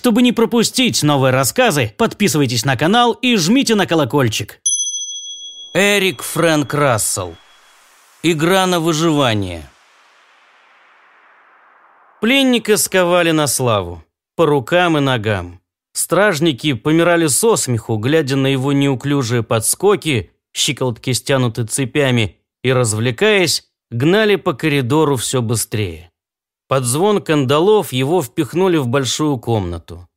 Чтобы не пропустить новые рассказы, подписывайтесь на канал и жмите на колокольчик. Эрик Фрэнк Рассел. Игра на выживание. Пленника сковали на славу, по рукам и ногам. Стражники помирали со смеху, глядя на его неуклюжие подскоки, щиколотки стянуты цепями, и, развлекаясь, гнали по коридору все быстрее. Под звон кандалов его впихнули в большую комнату.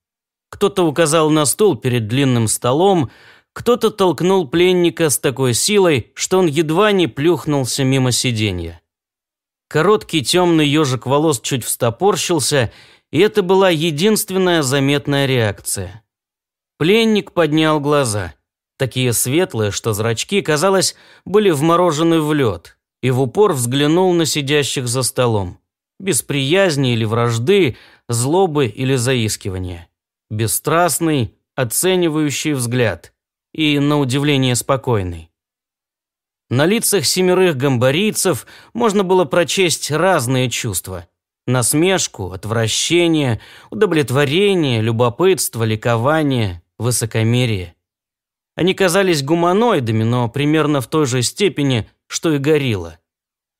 Кто-то указал на стул перед длинным столом, кто-то толкнул пленника с такой силой, что он едва не плюхнулся мимо сиденья. Короткий темный ежик волос чуть встопорщился, и это была единственная заметная реакция. Пленник поднял глаза, такие светлые, что зрачки, казалось, были вморожены в лед, и в упор взглянул на сидящих за столом без приязни или вражды, злобы или заискивания. Бесстрастный, оценивающий взгляд и, на удивление, спокойный. На лицах семерых гамбарийцев можно было прочесть разные чувства. Насмешку, отвращение, удовлетворение, любопытство, ликование, высокомерие. Они казались гуманоидами, но примерно в той же степени, что и горилла.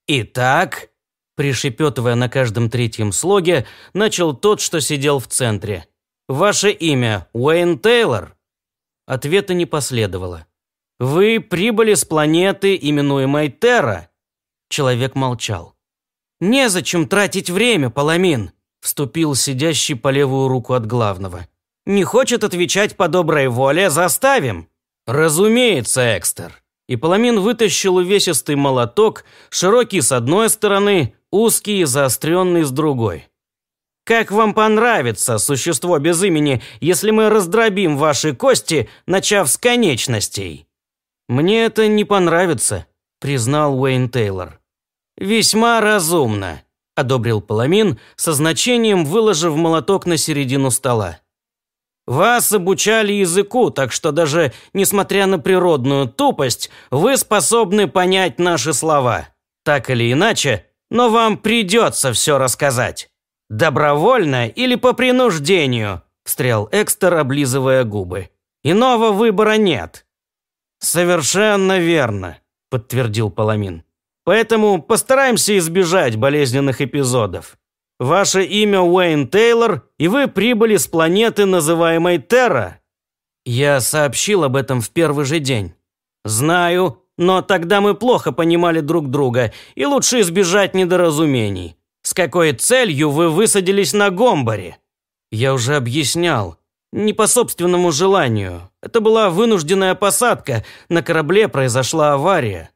«Итак», Пришепетывая на каждом третьем слоге, начал тот, что сидел в центре. «Ваше имя Уэйн Тейлор?» Ответа не последовало. «Вы прибыли с планеты, именуемой Терра?» Человек молчал. «Незачем тратить время, Паламин», вступил сидящий по левую руку от главного. «Не хочет отвечать по доброй воле, заставим». «Разумеется, Экстер». И Паламин вытащил увесистый молоток, широкий с одной стороны, узкий и заостренный с другой. Как вам понравится, существо без имени, если мы раздробим ваши кости, начав с конечностей? Мне это не понравится, признал Уэйн Тейлор. Весьма разумно, одобрил Паламин, со значением выложив молоток на середину стола. Вас обучали языку, так что даже несмотря на природную тупость, вы способны понять наши слова. Так или иначе, но вам придется все рассказать. Добровольно или по принуждению?» – встрял Экстер, облизывая губы. «Иного выбора нет». «Совершенно верно», – подтвердил Паламин. «Поэтому постараемся избежать болезненных эпизодов. Ваше имя Уэйн Тейлор, и вы прибыли с планеты, называемой Терра». Я сообщил об этом в первый же день. «Знаю, но тогда мы плохо понимали друг друга, и лучше избежать недоразумений. С какой целью вы высадились на Гомбаре? Я уже объяснял. Не по собственному желанию. Это была вынужденная посадка, на корабле произошла авария.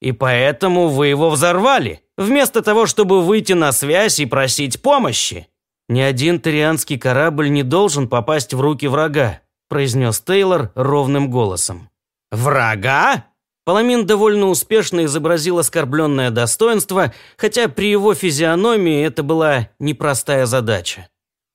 И поэтому вы его взорвали, вместо того, чтобы выйти на связь и просить помощи. Ни один тарианский корабль не должен попасть в руки врага, произнес Тейлор ровным голосом. «Врага?» Паламин довольно успешно изобразил оскорбленное достоинство, хотя при его физиономии это была непростая задача.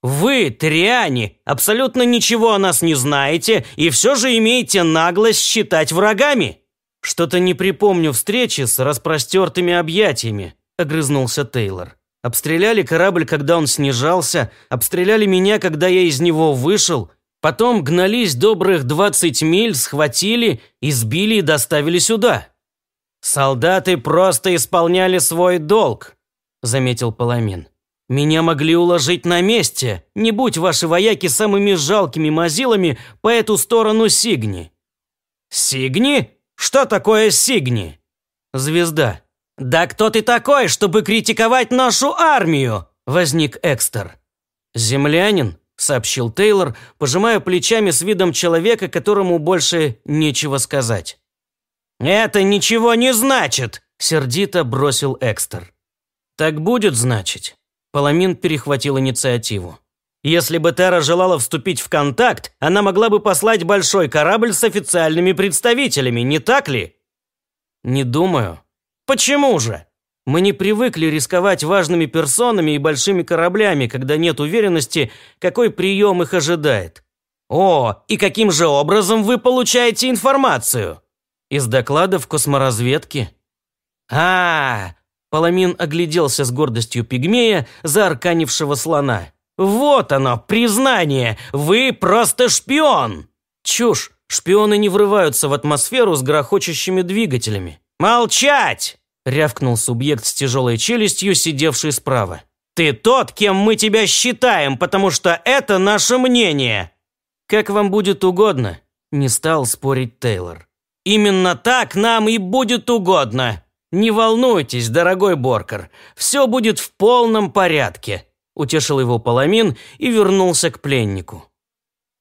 «Вы, Триане, абсолютно ничего о нас не знаете и все же имеете наглость считать врагами!» «Что-то не припомню встречи с распростертыми объятиями», – огрызнулся Тейлор. «Обстреляли корабль, когда он снижался, обстреляли меня, когда я из него вышел, Потом гнались добрых двадцать миль, схватили, избили и доставили сюда. Солдаты просто исполняли свой долг, заметил Паламин. Меня могли уложить на месте, не будь ваши вояки самыми жалкими мазилами по эту сторону Сигни. Сигни? Что такое Сигни? Звезда. Да кто ты такой, чтобы критиковать нашу армию? Возник Экстер. Землянин, сообщил Тейлор, пожимая плечами с видом человека, которому больше нечего сказать. «Это ничего не значит!» – сердито бросил Экстер. «Так будет, значит». Паламин перехватил инициативу. Если бы Терра желала вступить в контакт, она могла бы послать большой корабль с официальными представителями, не так ли? Не думаю. Почему же? Мы не привыкли рисковать важными персонами и большими кораблями, когда нет уверенности, какой прием их ожидает. О, и каким же образом вы получаете информацию? Из докладов косморазведки. А, -а, -а Паламин огляделся с гордостью пигмея, заарканившего слона. Вот оно, признание. Вы просто шпион. Чушь. Шпионы не врываются в атмосферу с грохочущими двигателями. Молчать! рявкнул субъект с тяжелой челюстью, сидевший справа. Ты тот, кем мы тебя считаем, потому что это наше мнение. Как вам будет угодно, не стал спорить Тейлор. Именно так нам и будет угодно. Не волнуйтесь, дорогой Боркер, все будет в полном порядке утешил его Паламин и вернулся к пленнику.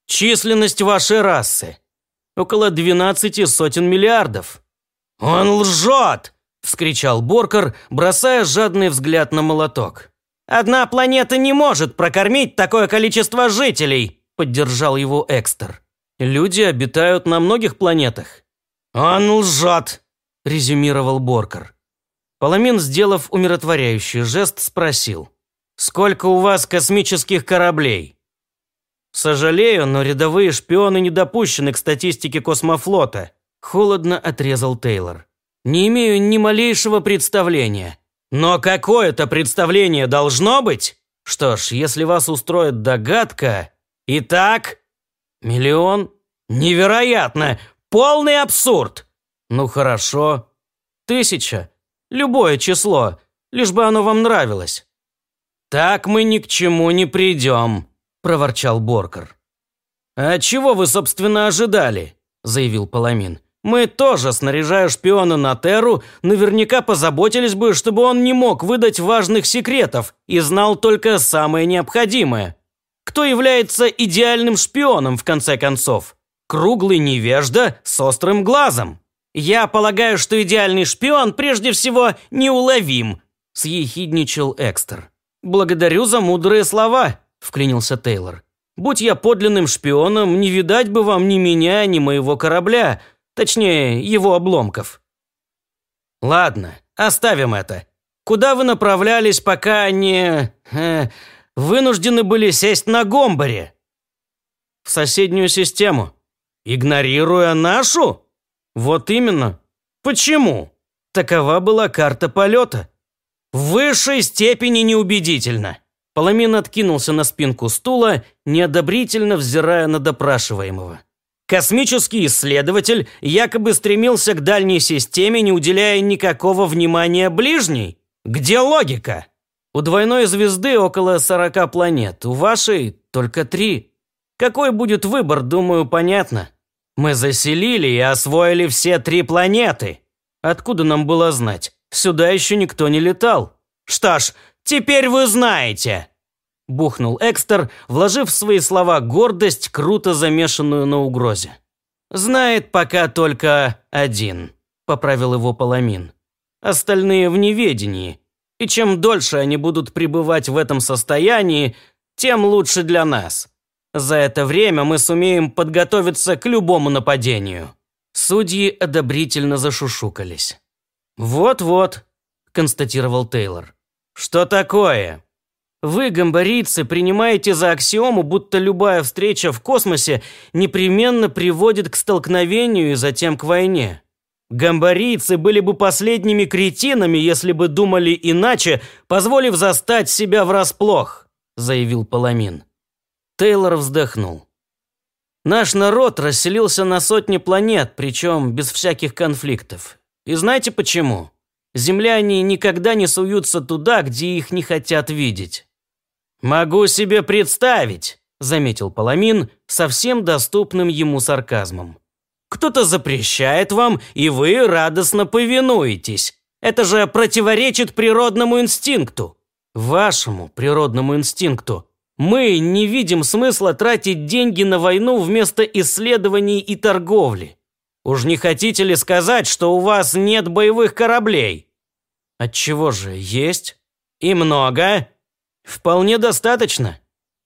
«Численность вашей расы? Около двенадцати сотен миллиардов». «Он лжет!» – вскричал Боркер, бросая жадный взгляд на молоток. «Одна планета не может прокормить такое количество жителей!» – поддержал его Экстер. «Люди обитают на многих планетах». «Он лжет!» – резюмировал Боркер. Паламин, сделав умиротворяющий жест, спросил – Сколько у вас космических кораблей? Сожалею, но рядовые шпионы не допущены к статистике космофлота, холодно отрезал Тейлор. Не имею ни малейшего представления. Но какое-то представление должно быть? Что ж, если вас устроит догадка... Итак, миллион? Невероятно! Полный абсурд! Ну хорошо. Тысяча. Любое число, лишь бы оно вам нравилось. «Так мы ни к чему не придем», – проворчал Боркер. «А чего вы, собственно, ожидали?» – заявил Паламин. «Мы тоже, снаряжая шпиона на Терру, наверняка позаботились бы, чтобы он не мог выдать важных секретов и знал только самое необходимое. Кто является идеальным шпионом, в конце концов? Круглый невежда с острым глазом. Я полагаю, что идеальный шпион прежде всего неуловим», – съехидничал Экстер. «Благодарю за мудрые слова», – вклинился Тейлор. «Будь я подлинным шпионом, не видать бы вам ни меня, ни моего корабля, точнее, его обломков». «Ладно, оставим это. Куда вы направлялись, пока не... Э, вынуждены были сесть на Гомбаре?» «В соседнюю систему. Игнорируя нашу?» «Вот именно. Почему?» Такова была карта полета. В высшей степени неубедительно. Паламин откинулся на спинку стула, неодобрительно взирая на допрашиваемого. Космический исследователь якобы стремился к дальней системе, не уделяя никакого внимания ближней. Где логика? У двойной звезды около 40 планет, у вашей только три. Какой будет выбор, думаю, понятно. Мы заселили и освоили все три планеты. Откуда нам было знать? Сюда еще никто не летал. Что ж, теперь вы знаете!» Бухнул Экстер, вложив в свои слова гордость, круто замешанную на угрозе. «Знает пока только один», – поправил его Паламин. «Остальные в неведении. И чем дольше они будут пребывать в этом состоянии, тем лучше для нас. За это время мы сумеем подготовиться к любому нападению». Судьи одобрительно зашушукались. «Вот-вот», – констатировал Тейлор. «Что такое?» «Вы, гамбарийцы, принимаете за аксиому, будто любая встреча в космосе непременно приводит к столкновению и затем к войне. Гамбарийцы были бы последними кретинами, если бы думали иначе, позволив застать себя врасплох», – заявил Паламин. Тейлор вздохнул. «Наш народ расселился на сотни планет, причем без всяких конфликтов. И знаете почему? Земляне никогда не суются туда, где их не хотят видеть. «Могу себе представить», – заметил Паламин совсем доступным ему сарказмом. «Кто-то запрещает вам, и вы радостно повинуетесь. Это же противоречит природному инстинкту. Вашему природному инстинкту. Мы не видим смысла тратить деньги на войну вместо исследований и торговли. Уж не хотите ли сказать, что у вас нет боевых кораблей? Отчего же, есть. И много? Вполне достаточно.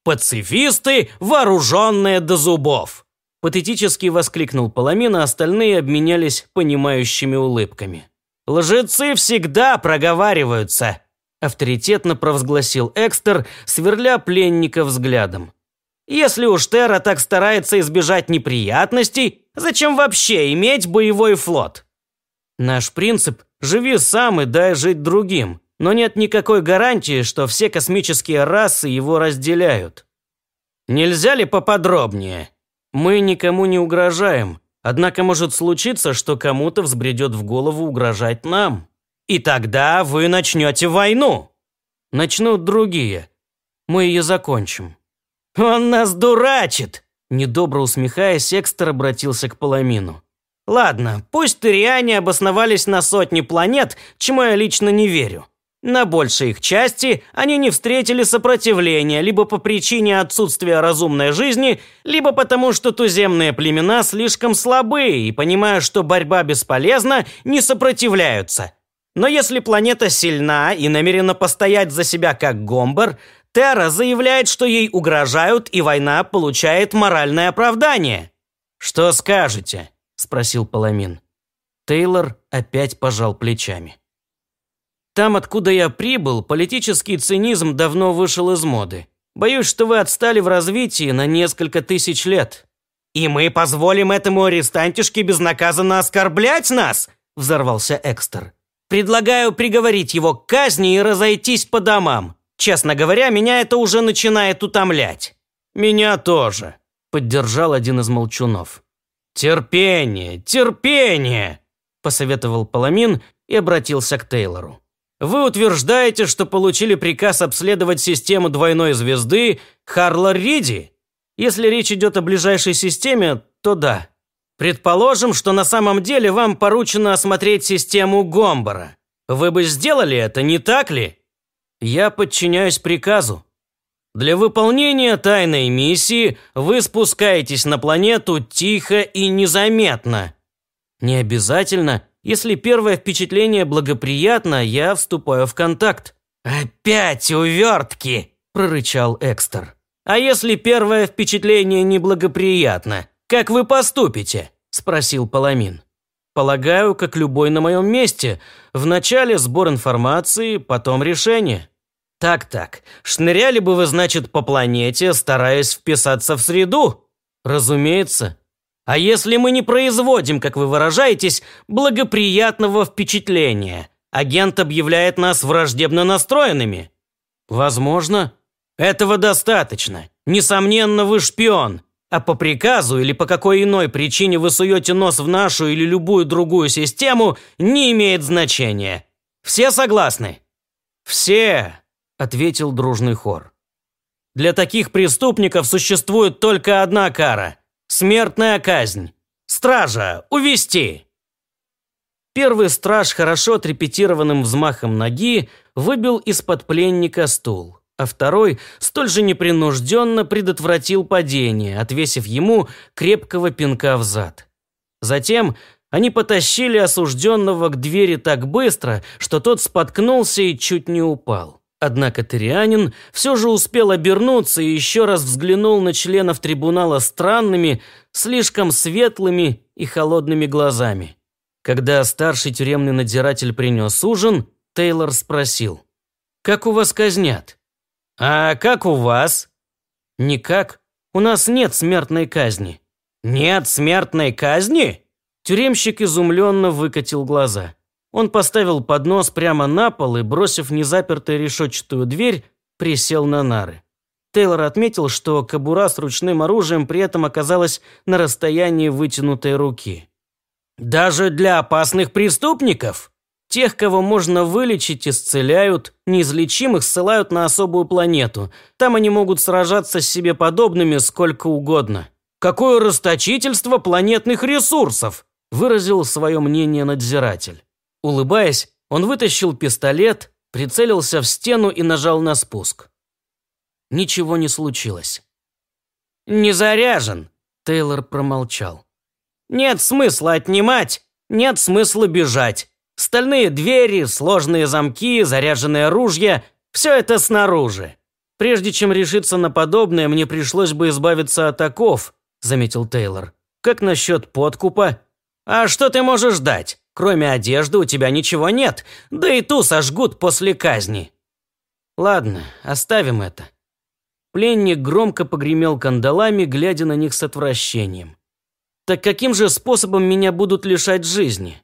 Пацифисты, вооруженные до зубов. Патетически воскликнул Паламин, а остальные обменялись понимающими улыбками. «Лжецы всегда проговариваются», – авторитетно провозгласил Экстер, сверля пленника взглядом. «Если уж Терра так старается избежать неприятностей, Зачем вообще иметь боевой флот? Наш принцип – живи сам и дай жить другим. но нет никакой гарантии, что все космические расы его разделяют. Нельзя ли поподробнее? Мы никому не угрожаем, однако может случиться, что кому-то взбредет в голову угрожать нам. И тогда вы начнете войну. Начнут другие. Мы ее закончим. Он нас дурачит. Недобро усмехаясь, Экстер обратился к Паламину. Ладно, пусть Тыриане обосновались на сотне планет, чему я лично не верю. На большей их части они не встретили сопротивления либо по причине отсутствия разумной жизни, либо потому, что туземные племена слишком слабые и, понимая, что борьба бесполезна, не сопротивляются. Но если планета сильна и намерена постоять за себя как Гомбар, Терра заявляет, что ей угрожают, и война получает моральное оправдание. «Что скажете?» – спросил Паламин. Тейлор опять пожал плечами. Там, откуда я прибыл, политический цинизм давно вышел из моды. Боюсь, что вы отстали в развитии на несколько тысяч лет». «И мы позволим этому арестантишке безнаказанно оскорблять нас?» – взорвался Экстер. «Предлагаю приговорить его к казни и разойтись по домам. Честно говоря, меня это уже начинает утомлять». «Меня тоже», – поддержал один из молчунов. «Терпение, терпение!» – посоветовал Паламин и обратился к Тейлору. Вы утверждаете, что получили приказ обследовать систему двойной звезды Харлар-Риди? Если речь идет о ближайшей системе, то да. Предположим, что на самом деле вам поручено осмотреть систему Гомбара. Вы бы сделали это, не так ли? Я подчиняюсь приказу. Для выполнения тайной миссии вы спускаетесь на планету тихо и незаметно. Не обязательно если первое впечатление благоприятно, я вступаю в контакт». «Опять увертки!» – прорычал Экстер. «А если первое впечатление неблагоприятно, как вы поступите?» – спросил Паламин. «Полагаю, как любой на моем месте. Вначале сбор информации, потом решение». «Так-так, шныряли бы вы, значит, по планете, стараясь вписаться в среду?» «Разумеется. А если мы не производим, как вы выражаетесь, благоприятного впечатления? Агент объявляет нас враждебно настроенными. Возможно. Этого достаточно. Несомненно, вы шпион. А по приказу или по какой иной причине вы суете нос в нашу или любую другую систему, не имеет значения. Все согласны? Все, ответил дружный хор. Для таких преступников существует только одна кара – Смертная казнь. Стража, увести. Первый страж хорошо отрепетированным взмахом ноги выбил из-под пленника стул, а второй столь же непринужденно предотвратил падение, отвесив ему крепкого пинка в зад. Затем они потащили осужденного к двери так быстро, что тот споткнулся и чуть не упал. Однако Тырианин все же успел обернуться и еще раз взглянул на членов трибунала странными, слишком светлыми и холодными глазами. Когда старший тюремный надзиратель принес ужин, Тейлор спросил. «Как у вас казнят?» «А как у вас?» «Никак. У нас нет смертной казни». «Нет смертной казни?» Тюремщик изумленно выкатил глаза. Он поставил поднос прямо на пол и, бросив незапертую решетчатую дверь, присел на нары. Тейлор отметил, что кобура с ручным оружием при этом оказалась на расстоянии вытянутой руки. «Даже для опасных преступников? Тех, кого можно вылечить, исцеляют, неизлечимых ссылают на особую планету. Там они могут сражаться с себе подобными сколько угодно. Какое расточительство планетных ресурсов!» выразил свое мнение надзиратель. Улыбаясь, он вытащил пистолет, прицелился в стену и нажал на спуск. Ничего не случилось. «Не заряжен», – Тейлор промолчал. «Нет смысла отнимать, нет смысла бежать. Стальные двери, сложные замки, заряженные ружья – все это снаружи. Прежде чем решиться на подобное, мне пришлось бы избавиться от оков», – заметил Тейлор. «Как насчет подкупа?» «А что ты можешь дать? Кроме одежды у тебя ничего нет, да и ту сожгут после казни». «Ладно, оставим это». Пленник громко погремел кандалами, глядя на них с отвращением. «Так каким же способом меня будут лишать жизни?»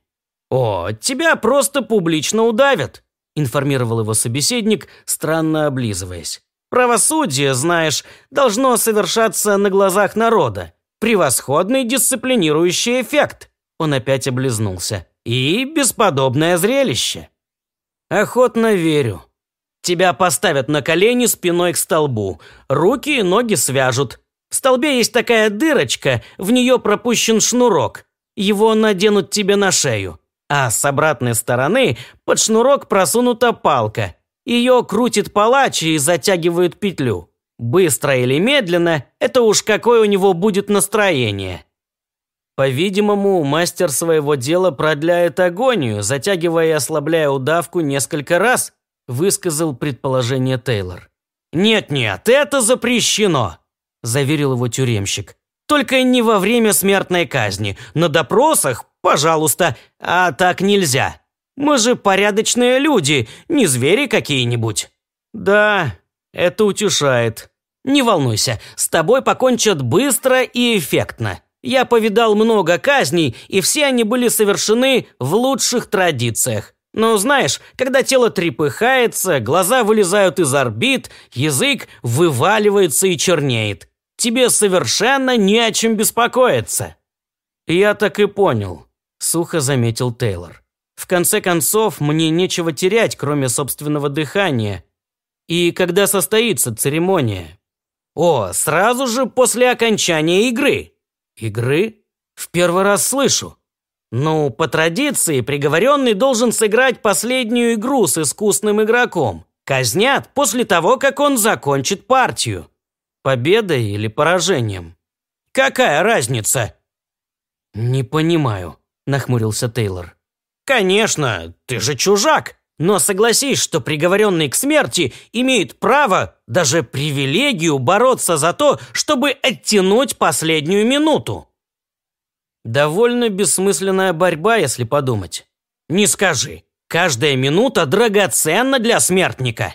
«О, тебя просто публично удавят». информировал его собеседник, странно облизываясь. Правосудие, знаешь, должно совершаться на глазах народа. Превосходный дисциплинирующий эффект. Он опять облизнулся. И бесподобное зрелище. Охотно верю. Тебя поставят на колени спиной к столбу. Руки и ноги свяжут. В столбе есть такая дырочка, в нее пропущен шнурок. Его наденут тебе на шею. А с обратной стороны под шнурок просунута палка. Ее крутит палач и затягивает петлю. Быстро или медленно, это уж какое у него будет настроение. По-видимому, мастер своего дела продляет агонию, затягивая и ослабляя удавку несколько раз, высказал предположение Тейлор. «Нет-нет, это запрещено», – заверил его тюремщик. «Только не во время смертной казни. На допросах, пожалуйста, а так нельзя. Мы же порядочные люди, не звери какие-нибудь». «Да, это утешает. Не волнуйся, с тобой покончат быстро и эффектно. Я повидал много казней, и все они были совершены в лучших традициях. Но знаешь, когда тело трепыхается, глаза вылезают из орбит, язык вываливается и чернеет. Тебе совершенно не о чем беспокоиться». «Я так и понял», – сухо заметил Тейлор. «В конце концов, мне нечего терять, кроме собственного дыхания. И когда состоится церемония?» «О, сразу же после окончания игры». «Игры? В первый раз слышу». Ну, по традиции, приговоренный должен сыграть последнюю игру с искусным игроком. Казнят после того, как он закончит партию. Победой или поражением? Какая разница? Не понимаю, нахмурился Тейлор. Конечно, ты же чужак. Но согласись, что приговоренный к смерти имеет право, даже привилегию бороться за то, чтобы оттянуть последнюю минуту. Довольно бессмысленная борьба, если подумать. Не скажи. Каждая минута драгоценна для смертника.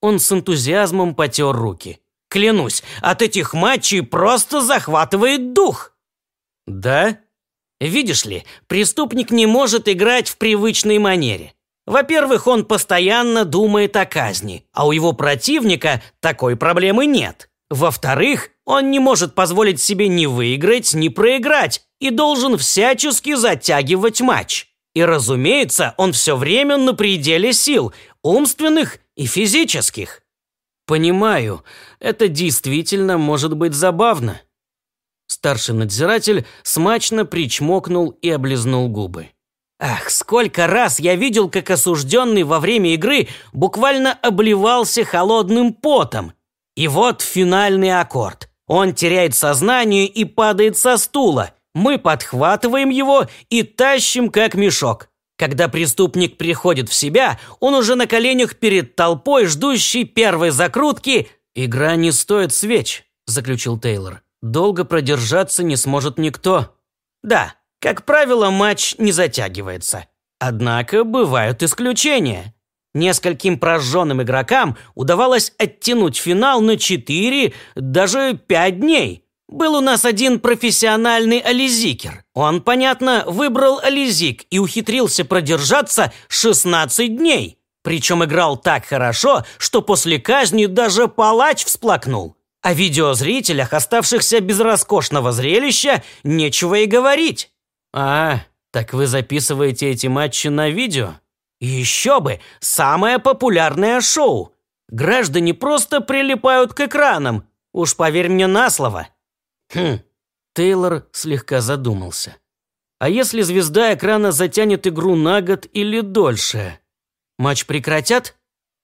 Он с энтузиазмом потер руки. Клянусь, от этих матчей просто захватывает дух. Да? Видишь ли, преступник не может играть в привычной манере. Во-первых, он постоянно думает о казни, а у его противника такой проблемы нет. Во-вторых, он не может позволить себе ни выиграть, ни проиграть, и должен всячески затягивать матч. И, разумеется, он все время на пределе сил, умственных и физических. Понимаю, это действительно может быть забавно. Старший надзиратель смачно причмокнул и облизнул губы. Ах, сколько раз я видел, как осужденный во время игры буквально обливался холодным потом. И вот финальный аккорд. Он теряет сознание и падает со стула. Мы подхватываем его и тащим как мешок. Когда преступник приходит в себя, он уже на коленях перед толпой, ждущей первой закрутки. «Игра не стоит свеч», – заключил Тейлор. «Долго продержаться не сможет никто». «Да, как правило, матч не затягивается. Однако бывают исключения. Нескольким прожженным игрокам удавалось оттянуть финал на 4, даже 5 дней. Был у нас один профессиональный ализикер. Он, понятно, выбрал ализик и ухитрился продержаться 16 дней. Причем играл так хорошо, что после казни даже палач всплакнул. О видеозрителях, оставшихся без роскошного зрелища, нечего и говорить. А, так вы записываете эти матчи на видео? Еще бы, самое популярное шоу. Граждане просто прилипают к экранам. Уж поверь мне на слово. Хм. Тейлор слегка задумался. А если звезда экрана затянет игру на год или дольше? Матч прекратят?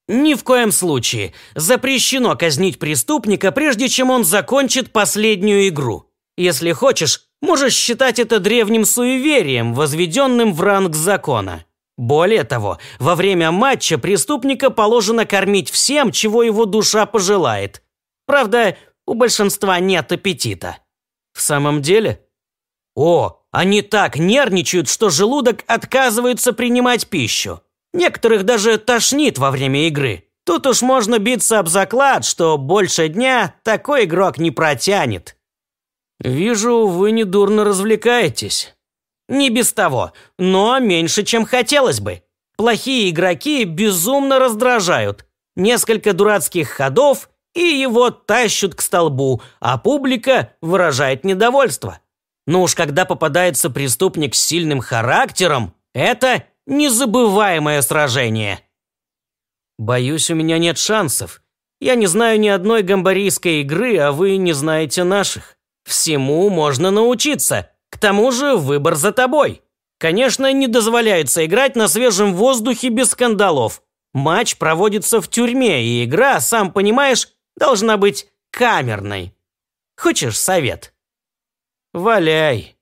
Ни в коем случае. Запрещено казнить преступника, прежде чем он закончит последнюю игру. Если хочешь, можешь считать это древним суеверием, возведенным в ранг закона. Более того, во время матча преступника положено кормить всем, чего его душа пожелает. Правда, у большинства нет аппетита. В самом деле? О, они так нервничают, что желудок отказывается принимать пищу. Некоторых даже тошнит во время игры. Тут уж можно биться об заклад, что больше дня такой игрок не протянет. Вижу, вы недурно развлекаетесь. Не без того, но меньше, чем хотелось бы. Плохие игроки безумно раздражают. Несколько дурацких ходов, и его тащут к столбу, а публика выражает недовольство. Но уж когда попадается преступник с сильным характером, это незабываемое сражение. Боюсь, у меня нет шансов. Я не знаю ни одной гамбарийской игры, а вы не знаете наших. Всему можно научиться. К тому же выбор за тобой. Конечно, не дозволяется играть на свежем воздухе без скандалов. Матч проводится в тюрьме, и игра, сам понимаешь, должна быть камерной. Хочешь совет? Валяй.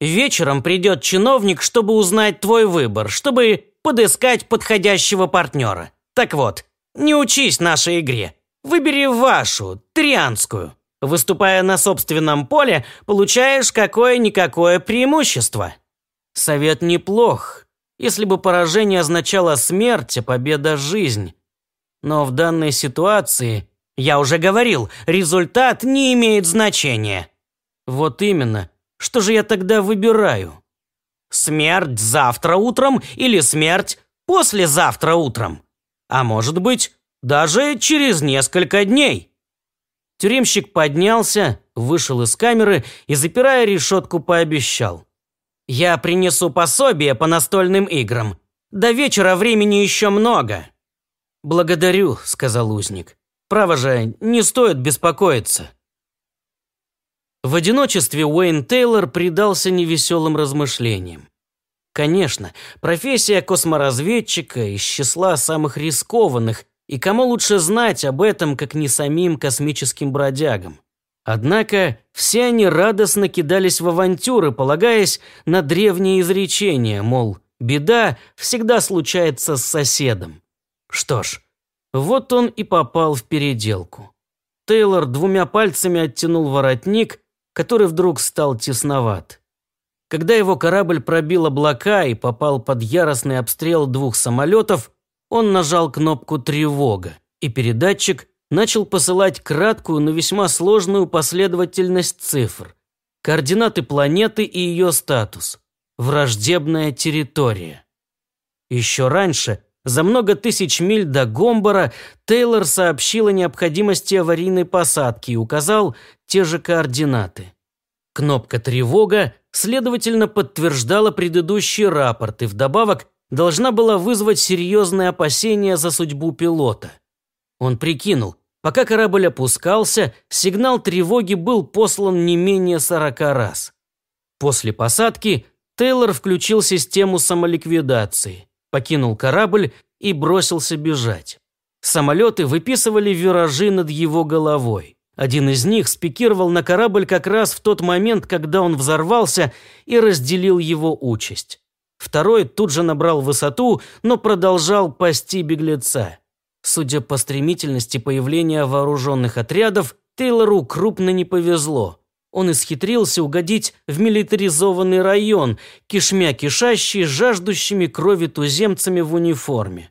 Вечером придет чиновник, чтобы узнать твой выбор, чтобы подыскать подходящего партнера. Так вот, не учись нашей игре. Выбери вашу, трианскую. Выступая на собственном поле, получаешь какое-никакое преимущество. Совет неплох, если бы поражение означало смерть, а победа – жизнь. Но в данной ситуации, я уже говорил, результат не имеет значения. Вот именно. Что же я тогда выбираю? Смерть завтра утром или смерть послезавтра утром? А может быть, даже через несколько дней. Тюремщик поднялся, вышел из камеры и, запирая решетку, пообещал. «Я принесу пособие по настольным играм. До вечера времени еще много». «Благодарю», — сказал узник. «Право же, не стоит беспокоиться». В одиночестве Уэйн Тейлор предался невеселым размышлениям. Конечно, профессия косморазведчика из числа самых рискованных, и кому лучше знать об этом, как не самим космическим бродягам. Однако все они радостно кидались в авантюры, полагаясь на древние изречения, мол, беда всегда случается с соседом. Что ж, вот он и попал в переделку. Тейлор двумя пальцами оттянул воротник, который вдруг стал тесноват. Когда его корабль пробил облака и попал под яростный обстрел двух самолетов, он нажал кнопку «Тревога», и передатчик начал посылать краткую, но весьма сложную последовательность цифр. Координаты планеты и ее статус. Враждебная территория. Еще раньше, за много тысяч миль до Гомбора, Тейлор сообщил о необходимости аварийной посадки и указал те же координаты. Кнопка «Тревога» следовательно подтверждала предыдущий рапорт и вдобавок должна была вызвать серьезные опасения за судьбу пилота. Он прикинул, пока корабль опускался, сигнал тревоги был послан не менее 40 раз. После посадки Тейлор включил систему самоликвидации, покинул корабль и бросился бежать. Самолеты выписывали виражи над его головой. Один из них спикировал на корабль как раз в тот момент, когда он взорвался и разделил его участь. Второй тут же набрал высоту, но продолжал пасти беглеца. Судя по стремительности появления вооруженных отрядов, Тейлору крупно не повезло. Он исхитрился угодить в милитаризованный район, кишмя кишащий жаждущими крови туземцами в униформе.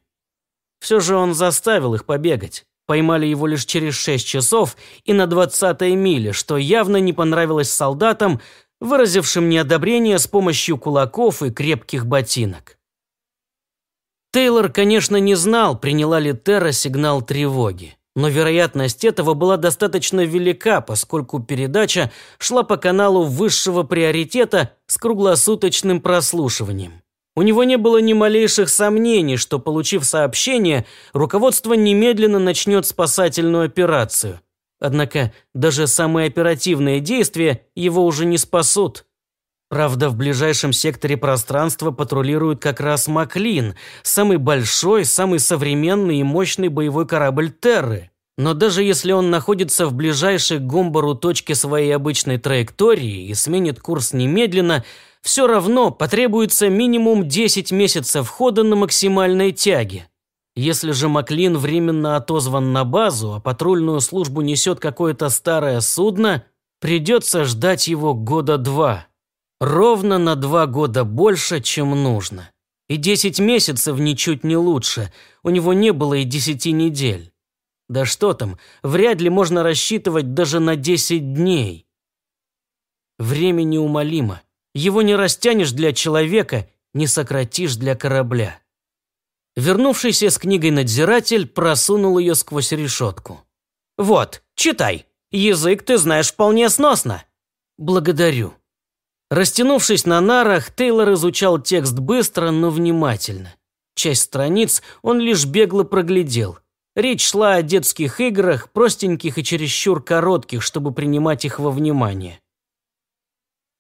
Все же он заставил их побегать. Поймали его лишь через шесть часов и на двадцатой миле, что явно не понравилось солдатам, выразившим неодобрение с помощью кулаков и крепких ботинок. Тейлор, конечно, не знал, приняла ли Терра сигнал тревоги. Но вероятность этого была достаточно велика, поскольку передача шла по каналу высшего приоритета с круглосуточным прослушиванием. У него не было ни малейших сомнений, что, получив сообщение, руководство немедленно начнет спасательную операцию. Однако даже самые оперативные действия его уже не спасут. Правда, в ближайшем секторе пространства патрулирует как раз Маклин, самый большой, самый современный и мощный боевой корабль Терры. Но даже если он находится в ближайшей к Гомбору точке своей обычной траектории и сменит курс немедленно, все равно потребуется минимум 10 месяцев хода на максимальной тяге. Если же Маклин временно отозван на базу, а патрульную службу несет какое-то старое судно, придется ждать его года два. Ровно на два года больше, чем нужно. И десять месяцев ничуть не лучше, у него не было и десяти недель. Да что там, вряд ли можно рассчитывать даже на десять дней. Время неумолимо. Его не растянешь для человека, не сократишь для корабля. Вернувшийся с книгой надзиратель просунул ее сквозь решетку. «Вот, читай. Язык ты знаешь вполне сносно». «Благодарю». Растянувшись на нарах, Тейлор изучал текст быстро, но внимательно. Часть страниц он лишь бегло проглядел. Речь шла о детских играх, простеньких и чересчур коротких, чтобы принимать их во внимание.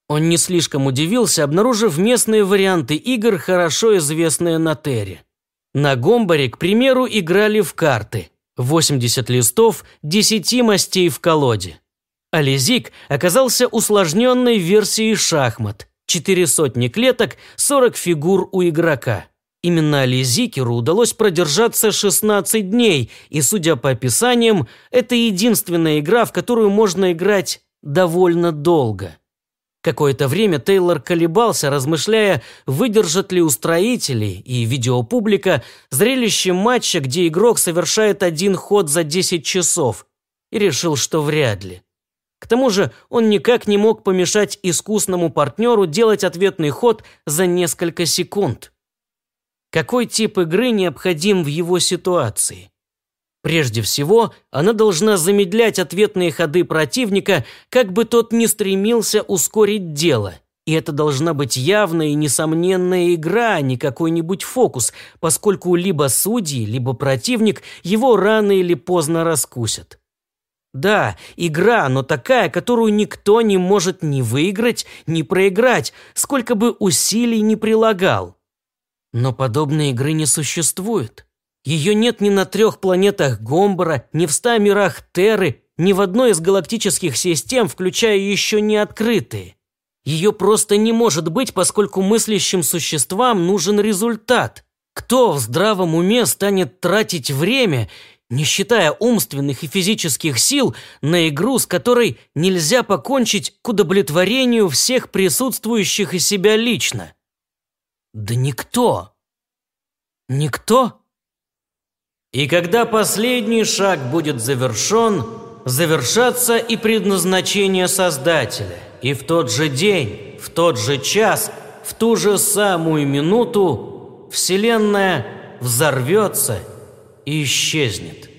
Он не слишком удивился, обнаружив местные варианты игр, хорошо известные на Терре. На Гомбаре, к примеру, играли в карты. 80 листов, 10 мастей в колоде. Ализик оказался усложненной версией шахмат. Четыре сотни клеток, 40 фигур у игрока. Именно Ализикеру удалось продержаться 16 дней, и, судя по описаниям, это единственная игра, в которую можно играть довольно долго. Какое-то время Тейлор колебался, размышляя, выдержат ли устроители и видеопублика зрелище матча, где игрок совершает один ход за 10 часов, и решил, что вряд ли. К тому же он никак не мог помешать искусному партнеру делать ответный ход за несколько секунд. Какой тип игры необходим в его ситуации? Прежде всего, она должна замедлять ответные ходы противника, как бы тот ни стремился ускорить дело. И это должна быть явная и несомненная игра, а не какой-нибудь фокус, поскольку либо судьи, либо противник его рано или поздно раскусят. Да, игра, но такая, которую никто не может ни выиграть, ни проиграть, сколько бы усилий ни прилагал. Но подобной игры не существует. Ее нет ни на трех планетах Гомбора, ни в ста мирах Терры, ни в одной из галактических систем, включая еще не открытые. Ее просто не может быть, поскольку мыслящим существам нужен результат. Кто в здравом уме станет тратить время, не считая умственных и физических сил, на игру, с которой нельзя покончить к удовлетворению всех присутствующих и себя лично? Да никто. Никто? И когда последний шаг будет завершен, завершатся и предназначение Создателя. И в тот же день, в тот же час, в ту же самую минуту Вселенная взорвется и исчезнет.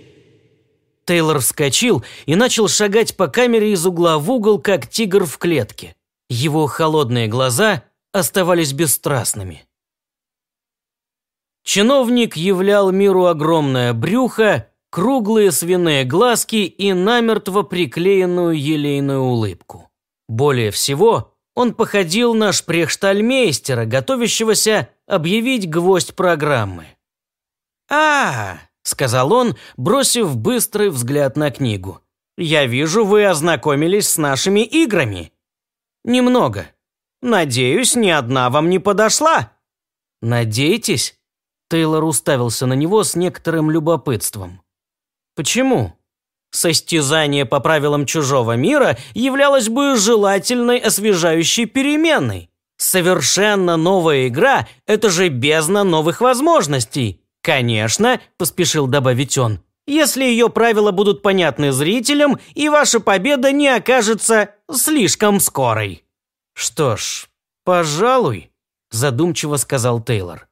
Тейлор вскочил и начал шагать по камере из угла в угол, как тигр в клетке. Его холодные глаза оставались бесстрастными. Чиновник являл миру огромное брюхо, круглые свиные глазки и намертво приклеенную елейную улыбку. Более всего, он походил на шпрехштальмейстера, готовящегося объявить гвоздь программы. «А, -а — сказал он, бросив быстрый взгляд на книгу. «Я вижу, вы ознакомились с нашими играми». «Немного. Надеюсь, ни одна вам не подошла». «Надеетесь?» Тейлор уставился на него с некоторым любопытством. «Почему?» Состязание по правилам чужого мира являлось бы желательной освежающей переменной. Совершенно новая игра – это же бездна новых возможностей. Конечно, поспешил добавить он, если ее правила будут понятны зрителям, и ваша победа не окажется слишком скорой. Что ж, пожалуй, задумчиво сказал Тейлор.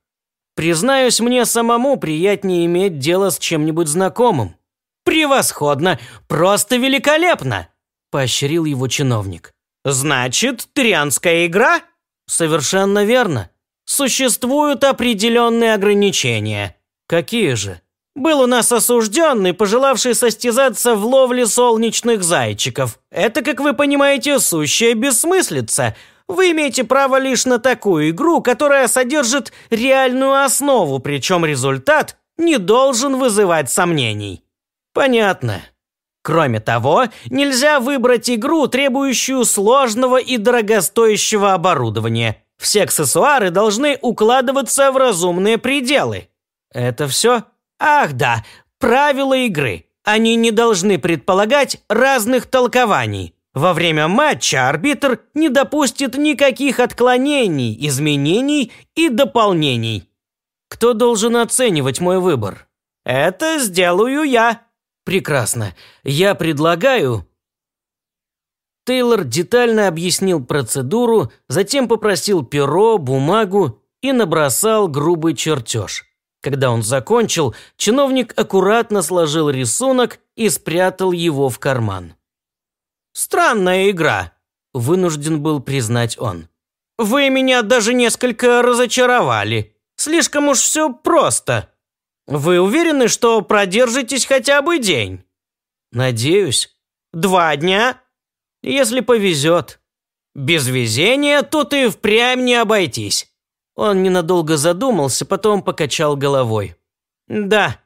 Признаюсь, мне самому приятнее иметь дело с чем-нибудь знакомым. Превосходно, просто великолепно, поощрил его чиновник. Значит, трианская игра? Совершенно верно. Существуют определенные ограничения. Какие же? Был у нас осужденный, пожелавший состязаться в ловле солнечных зайчиков. Это, как вы понимаете, сущая бессмыслица – вы имеете право лишь на такую игру, которая содержит реальную основу, причем результат не должен вызывать сомнений. Понятно. Кроме того, нельзя выбрать игру, требующую сложного и дорогостоящего оборудования. Все аксессуары должны укладываться в разумные пределы. Это все? Ах да, правила игры. Они не должны предполагать разных толкований. Во время матча арбитр не допустит никаких отклонений, изменений и дополнений. Кто должен оценивать мой выбор? Это сделаю я. Прекрасно. Я предлагаю... Тейлор детально объяснил процедуру, затем попросил перо, бумагу и набросал грубый чертеж. Когда он закончил, чиновник аккуратно сложил рисунок и спрятал его в карман. «Странная игра», – вынужден был признать он. «Вы меня даже несколько разочаровали. Слишком уж все просто. Вы уверены, что продержитесь хотя бы день?» «Надеюсь. Два дня? Если повезет. Без везения тут и впрямь не обойтись». Он ненадолго задумался, потом покачал головой. «Да,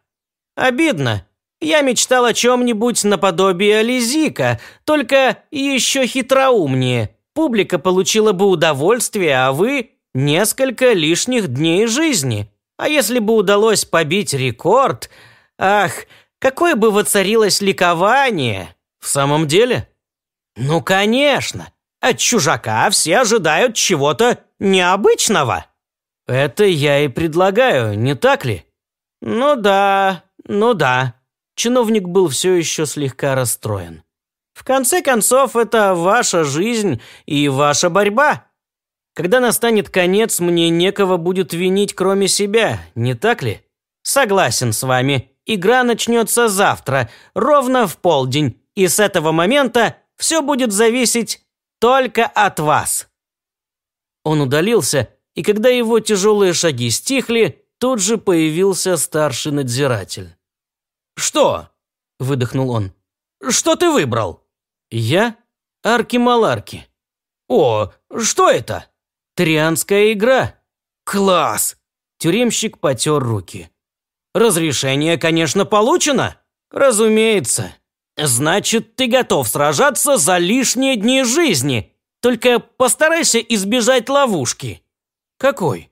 обидно. Я мечтал о чем-нибудь наподобие Лизика, только еще хитроумнее. Публика получила бы удовольствие, а вы – несколько лишних дней жизни. А если бы удалось побить рекорд, ах, какое бы воцарилось ликование. В самом деле? Ну, конечно. От чужака все ожидают чего-то необычного. Это я и предлагаю, не так ли? Ну да, ну да. Чиновник был все еще слегка расстроен. В конце концов, это ваша жизнь и ваша борьба. Когда настанет конец, мне некого будет винить, кроме себя, не так ли? Согласен с вами. Игра начнется завтра, ровно в полдень, и с этого момента все будет зависеть только от вас. Он удалился, и когда его тяжелые шаги стихли, тут же появился старший надзиратель. «Что?» – выдохнул он. «Что ты выбрал?» «Я? Арки-маларки». «О, что это?» «Трианская игра». «Класс!» Тюремщик потер руки. «Разрешение, конечно, получено?» «Разумеется. Значит, ты готов сражаться за лишние дни жизни. Только постарайся избежать ловушки». «Какой?»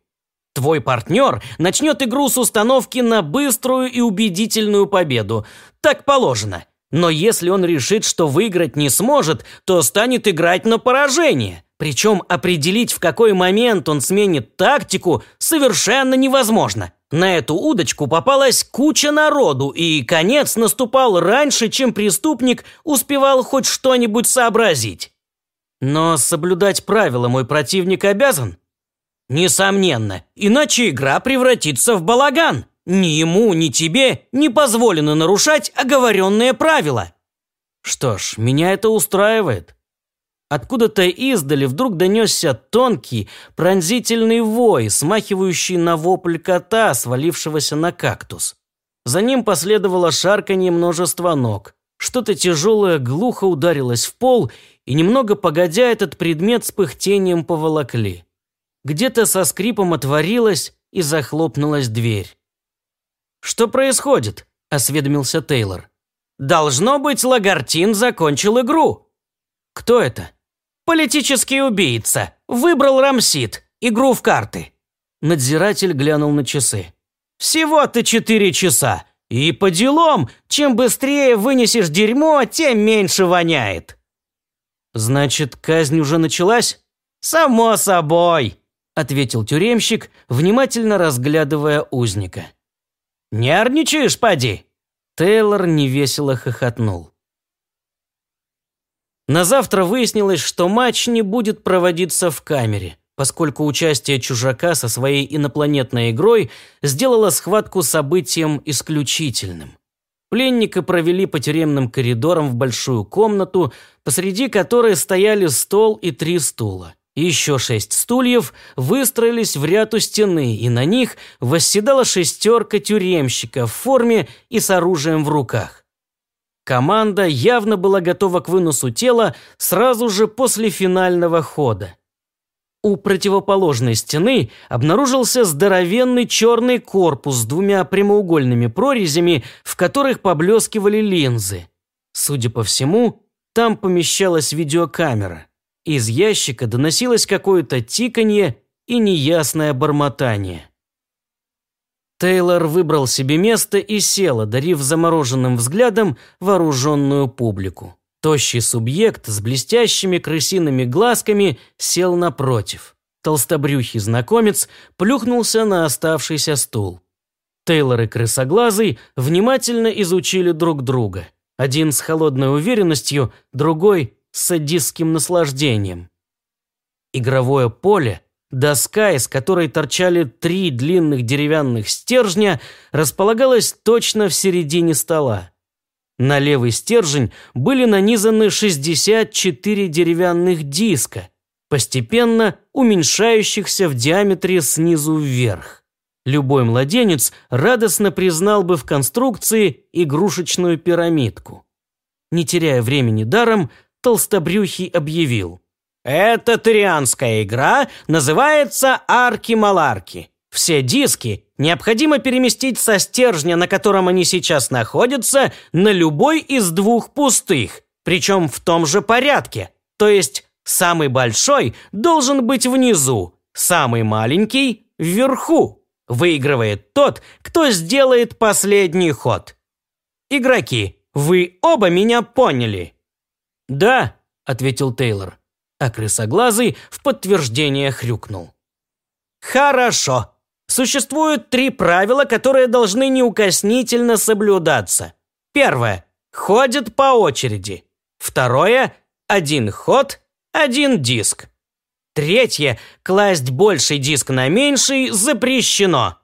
Твой партнер начнет игру с установки на быструю и убедительную победу. Так положено. Но если он решит, что выиграть не сможет, то станет играть на поражение. Причем определить, в какой момент он сменит тактику, совершенно невозможно. На эту удочку попалась куча народу, и конец наступал раньше, чем преступник успевал хоть что-нибудь сообразить. Но соблюдать правила мой противник обязан. Несомненно, иначе игра превратится в балаган. Ни ему, ни тебе не позволено нарушать оговоренные правила. Что ж, меня это устраивает. Откуда-то издали вдруг донесся тонкий, пронзительный вой, смахивающий на вопль кота, свалившегося на кактус. За ним последовало шарканье множества ног. Что-то тяжелое глухо ударилось в пол, и немного погодя этот предмет с пыхтением поволокли. Где-то со скрипом отворилась и захлопнулась дверь. «Что происходит?» – осведомился Тейлор. «Должно быть, Лагартин закончил игру». «Кто это?» «Политический убийца. Выбрал Рамсит. Игру в карты». Надзиратель глянул на часы. «Всего-то четыре часа. И по делам, чем быстрее вынесешь дерьмо, тем меньше воняет». «Значит, казнь уже началась?» «Само собой ответил тюремщик, внимательно разглядывая узника. «Нервничаешь, поди?» Тейлор невесело хохотнул. На завтра выяснилось, что матч не будет проводиться в камере, поскольку участие чужака со своей инопланетной игрой сделало схватку событием исключительным. Пленника провели по тюремным коридорам в большую комнату, посреди которой стояли стол и три стула. Еще шесть стульев выстроились в ряд у стены, и на них восседала шестерка тюремщика в форме и с оружием в руках. Команда явно была готова к выносу тела сразу же после финального хода. У противоположной стены обнаружился здоровенный черный корпус с двумя прямоугольными прорезями, в которых поблескивали линзы. Судя по всему, там помещалась видеокамера. Из ящика доносилось какое-то тиканье и неясное бормотание. Тейлор выбрал себе место и сел, одарив замороженным взглядом вооруженную публику. Тощий субъект с блестящими крысиными глазками сел напротив. Толстобрюхий знакомец плюхнулся на оставшийся стул. Тейлор и крысоглазый внимательно изучили друг друга. Один с холодной уверенностью, другой садистским наслаждением. Игровое поле Доска, из которой торчали три длинных деревянных стержня, располагалась точно в середине стола. На левый стержень были нанизаны 64 деревянных диска, постепенно уменьшающихся в диаметре снизу вверх. Любой младенец радостно признал бы в конструкции игрушечную пирамидку. Не теряя времени даром, Толстобрюхий объявил. «Эта тарианская игра называется арки-маларки. Все диски необходимо переместить со стержня, на котором они сейчас находятся, на любой из двух пустых, причем в том же порядке. То есть самый большой должен быть внизу, самый маленький – вверху. Выигрывает тот, кто сделает последний ход. Игроки, вы оба меня поняли?» «Да», – ответил Тейлор, а крысоглазый в подтверждение хрюкнул. «Хорошо. Существуют три правила, которые должны неукоснительно соблюдаться. Первое – ходят по очереди. Второе – один ход, один диск. Третье – класть больший диск на меньший запрещено.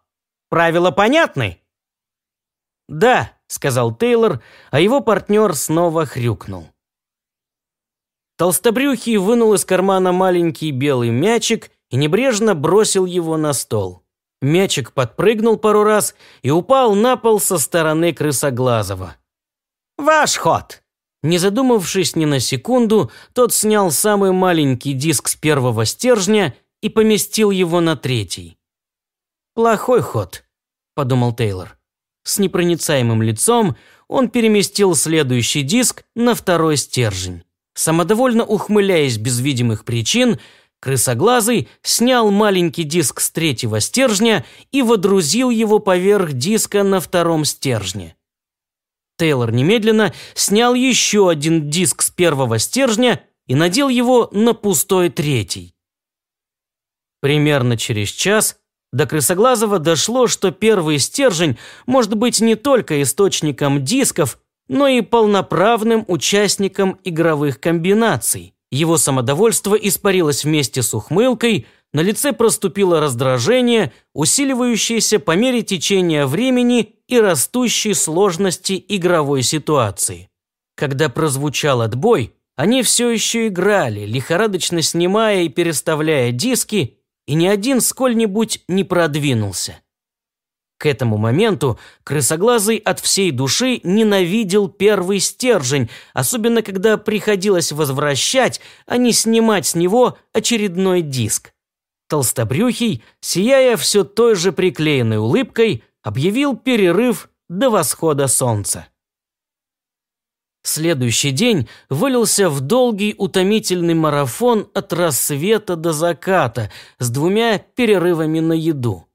Правила понятны? «Да», – сказал Тейлор, а его партнер снова хрюкнул. Толстобрюхий вынул из кармана маленький белый мячик и небрежно бросил его на стол. Мячик подпрыгнул пару раз и упал на пол со стороны крысоглазого. «Ваш ход!» Не задумавшись ни на секунду, тот снял самый маленький диск с первого стержня и поместил его на третий. «Плохой ход», – подумал Тейлор. С непроницаемым лицом он переместил следующий диск на второй стержень. Самодовольно ухмыляясь без видимых причин, крысоглазый снял маленький диск с третьего стержня и водрузил его поверх диска на втором стержне. Тейлор немедленно снял еще один диск с первого стержня и надел его на пустой третий. Примерно через час до Крысоглазого дошло, что первый стержень может быть не только источником дисков, но и полноправным участником игровых комбинаций. Его самодовольство испарилось вместе с ухмылкой, на лице проступило раздражение, усиливающееся по мере течения времени и растущей сложности игровой ситуации. Когда прозвучал отбой, они все еще играли, лихорадочно снимая и переставляя диски, и ни один сколь-нибудь не продвинулся. К этому моменту крысоглазый от всей души ненавидел первый стержень, особенно когда приходилось возвращать, а не снимать с него очередной диск. Толстобрюхий, сияя все той же приклеенной улыбкой, объявил перерыв до восхода солнца. Следующий день вылился в долгий утомительный марафон от рассвета до заката с двумя перерывами на еду.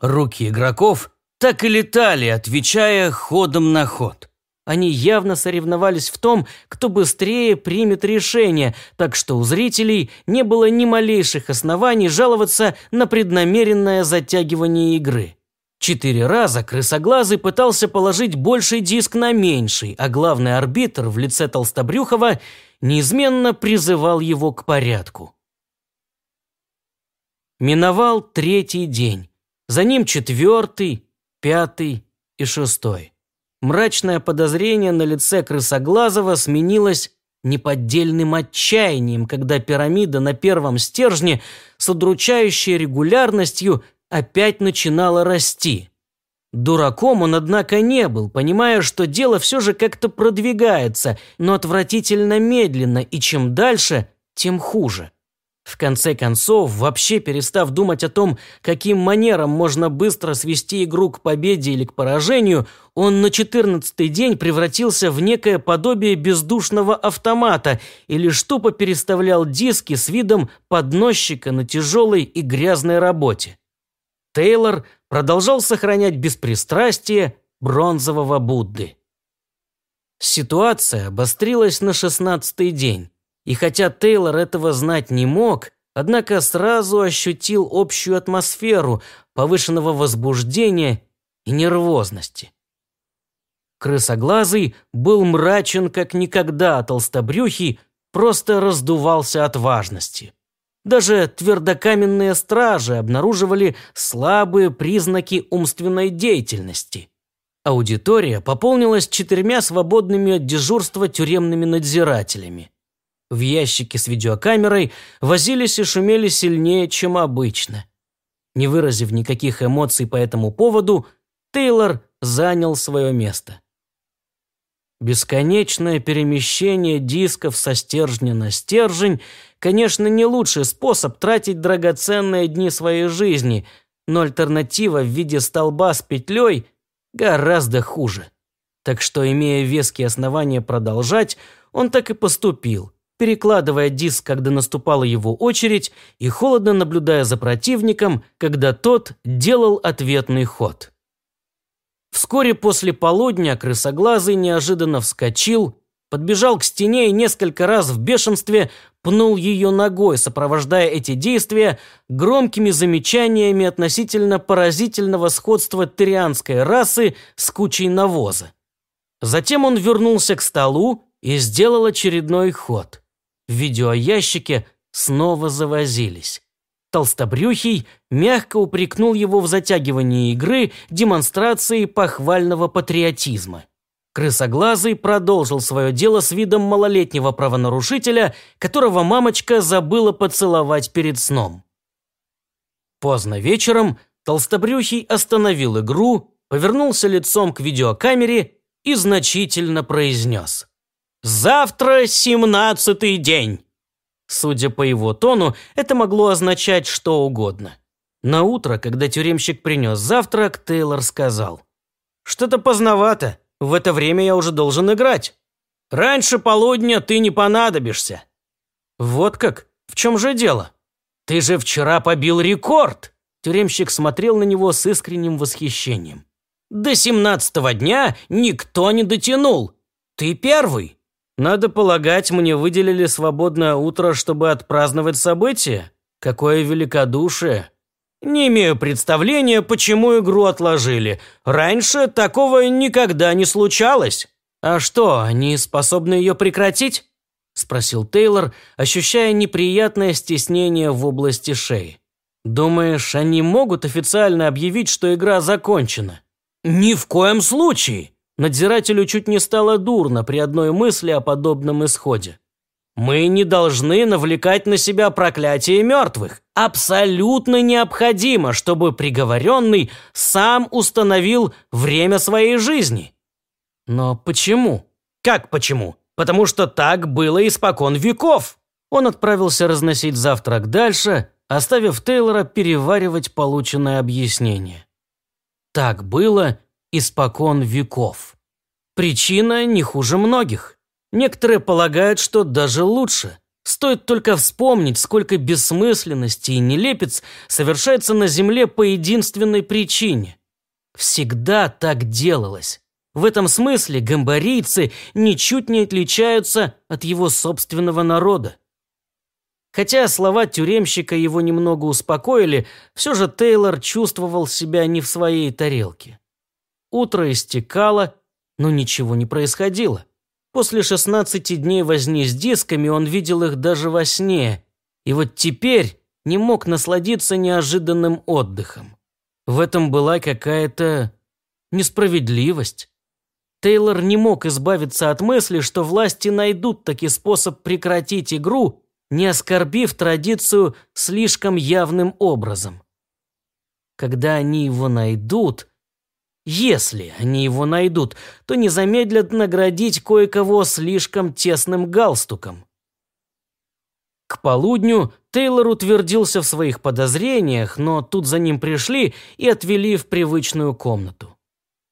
Руки игроков так и летали, отвечая ходом на ход. Они явно соревновались в том, кто быстрее примет решение, так что у зрителей не было ни малейших оснований жаловаться на преднамеренное затягивание игры. Четыре раза крысоглазый пытался положить больший диск на меньший, а главный арбитр в лице Толстобрюхова неизменно призывал его к порядку. Миновал третий день. За ним четвертый, пятый и шестой. Мрачное подозрение на лице крысоглазого сменилось неподдельным отчаянием, когда пирамида на первом стержне с удручающей регулярностью опять начинала расти. Дураком он, однако, не был, понимая, что дело все же как-то продвигается, но отвратительно медленно, и чем дальше, тем хуже. В конце концов, вообще перестав думать о том, каким манером можно быстро свести игру к победе или к поражению, он на четырнадцатый день превратился в некое подобие бездушного автомата и лишь тупо переставлял диски с видом подносчика на тяжелой и грязной работе. Тейлор продолжал сохранять беспристрастие бронзового Будды. Ситуация обострилась на шестнадцатый день. И хотя Тейлор этого знать не мог, однако сразу ощутил общую атмосферу повышенного возбуждения и нервозности. Крысоглазый был мрачен как никогда, а толстобрюхий просто раздувался от важности. Даже твердокаменные стражи обнаруживали слабые признаки умственной деятельности. Аудитория пополнилась четырьмя свободными от дежурства тюремными надзирателями. В ящике с видеокамерой возились и шумели сильнее, чем обычно. Не выразив никаких эмоций по этому поводу, Тейлор занял свое место. Бесконечное перемещение дисков со стержня на стержень, конечно, не лучший способ тратить драгоценные дни своей жизни, но альтернатива в виде столба с петлей гораздо хуже. Так что, имея веские основания продолжать, он так и поступил, перекладывая диск, когда наступала его очередь, и холодно наблюдая за противником, когда тот делал ответный ход. Вскоре после полудня крысоглазый неожиданно вскочил, подбежал к стене и несколько раз в бешенстве пнул ее ногой, сопровождая эти действия громкими замечаниями относительно поразительного сходства тырианской расы с кучей навоза. Затем он вернулся к столу и сделал очередной ход. В видеоящике снова завозились. Толстобрюхий мягко упрекнул его в затягивании игры демонстрацией похвального патриотизма. Крысоглазый продолжил свое дело с видом малолетнего правонарушителя, которого мамочка забыла поцеловать перед сном. Поздно вечером Толстобрюхий остановил игру, повернулся лицом к видеокамере и значительно произнес. «Завтра семнадцатый день!» Судя по его тону, это могло означать что угодно. На утро, когда тюремщик принес завтрак, Тейлор сказал. «Что-то поздновато. В это время я уже должен играть. Раньше полудня ты не понадобишься». «Вот как? В чем же дело?» «Ты же вчера побил рекорд!» Тюремщик смотрел на него с искренним восхищением. «До семнадцатого дня никто не дотянул. Ты первый!» Надо полагать, мне выделили свободное утро, чтобы отпраздновать событие. Какое великодушие. Не имею представления, почему игру отложили. Раньше такого никогда не случалось. А что, они способны ее прекратить? Спросил Тейлор, ощущая неприятное стеснение в области шеи. Думаешь, они могут официально объявить, что игра закончена? Ни в коем случае. Надзирателю чуть не стало дурно при одной мысли о подобном исходе. Мы не должны навлекать на себя проклятие мертвых. Абсолютно необходимо, чтобы приговоренный сам установил время своей жизни. Но почему? Как почему? Потому что так было испокон веков. Он отправился разносить завтрак дальше, оставив Тейлора переваривать полученное объяснение. Так было испокон веков. Причина не хуже многих. Некоторые полагают, что даже лучше. Стоит только вспомнить, сколько бессмысленности и нелепец совершается на Земле по единственной причине. Всегда так делалось. В этом смысле гамбарийцы ничуть не отличаются от его собственного народа. Хотя слова тюремщика его немного успокоили, все же Тейлор чувствовал себя не в своей тарелке. Утро истекало, но ничего не происходило. После 16 дней возни с дисками он видел их даже во сне, и вот теперь не мог насладиться неожиданным отдыхом. В этом была какая-то несправедливость. Тейлор не мог избавиться от мысли, что власти найдут таки способ прекратить игру, не оскорбив традицию слишком явным образом. Когда они его найдут, если они его найдут, то не замедлят наградить кое-кого слишком тесным галстуком. К полудню Тейлор утвердился в своих подозрениях, но тут за ним пришли и отвели в привычную комнату.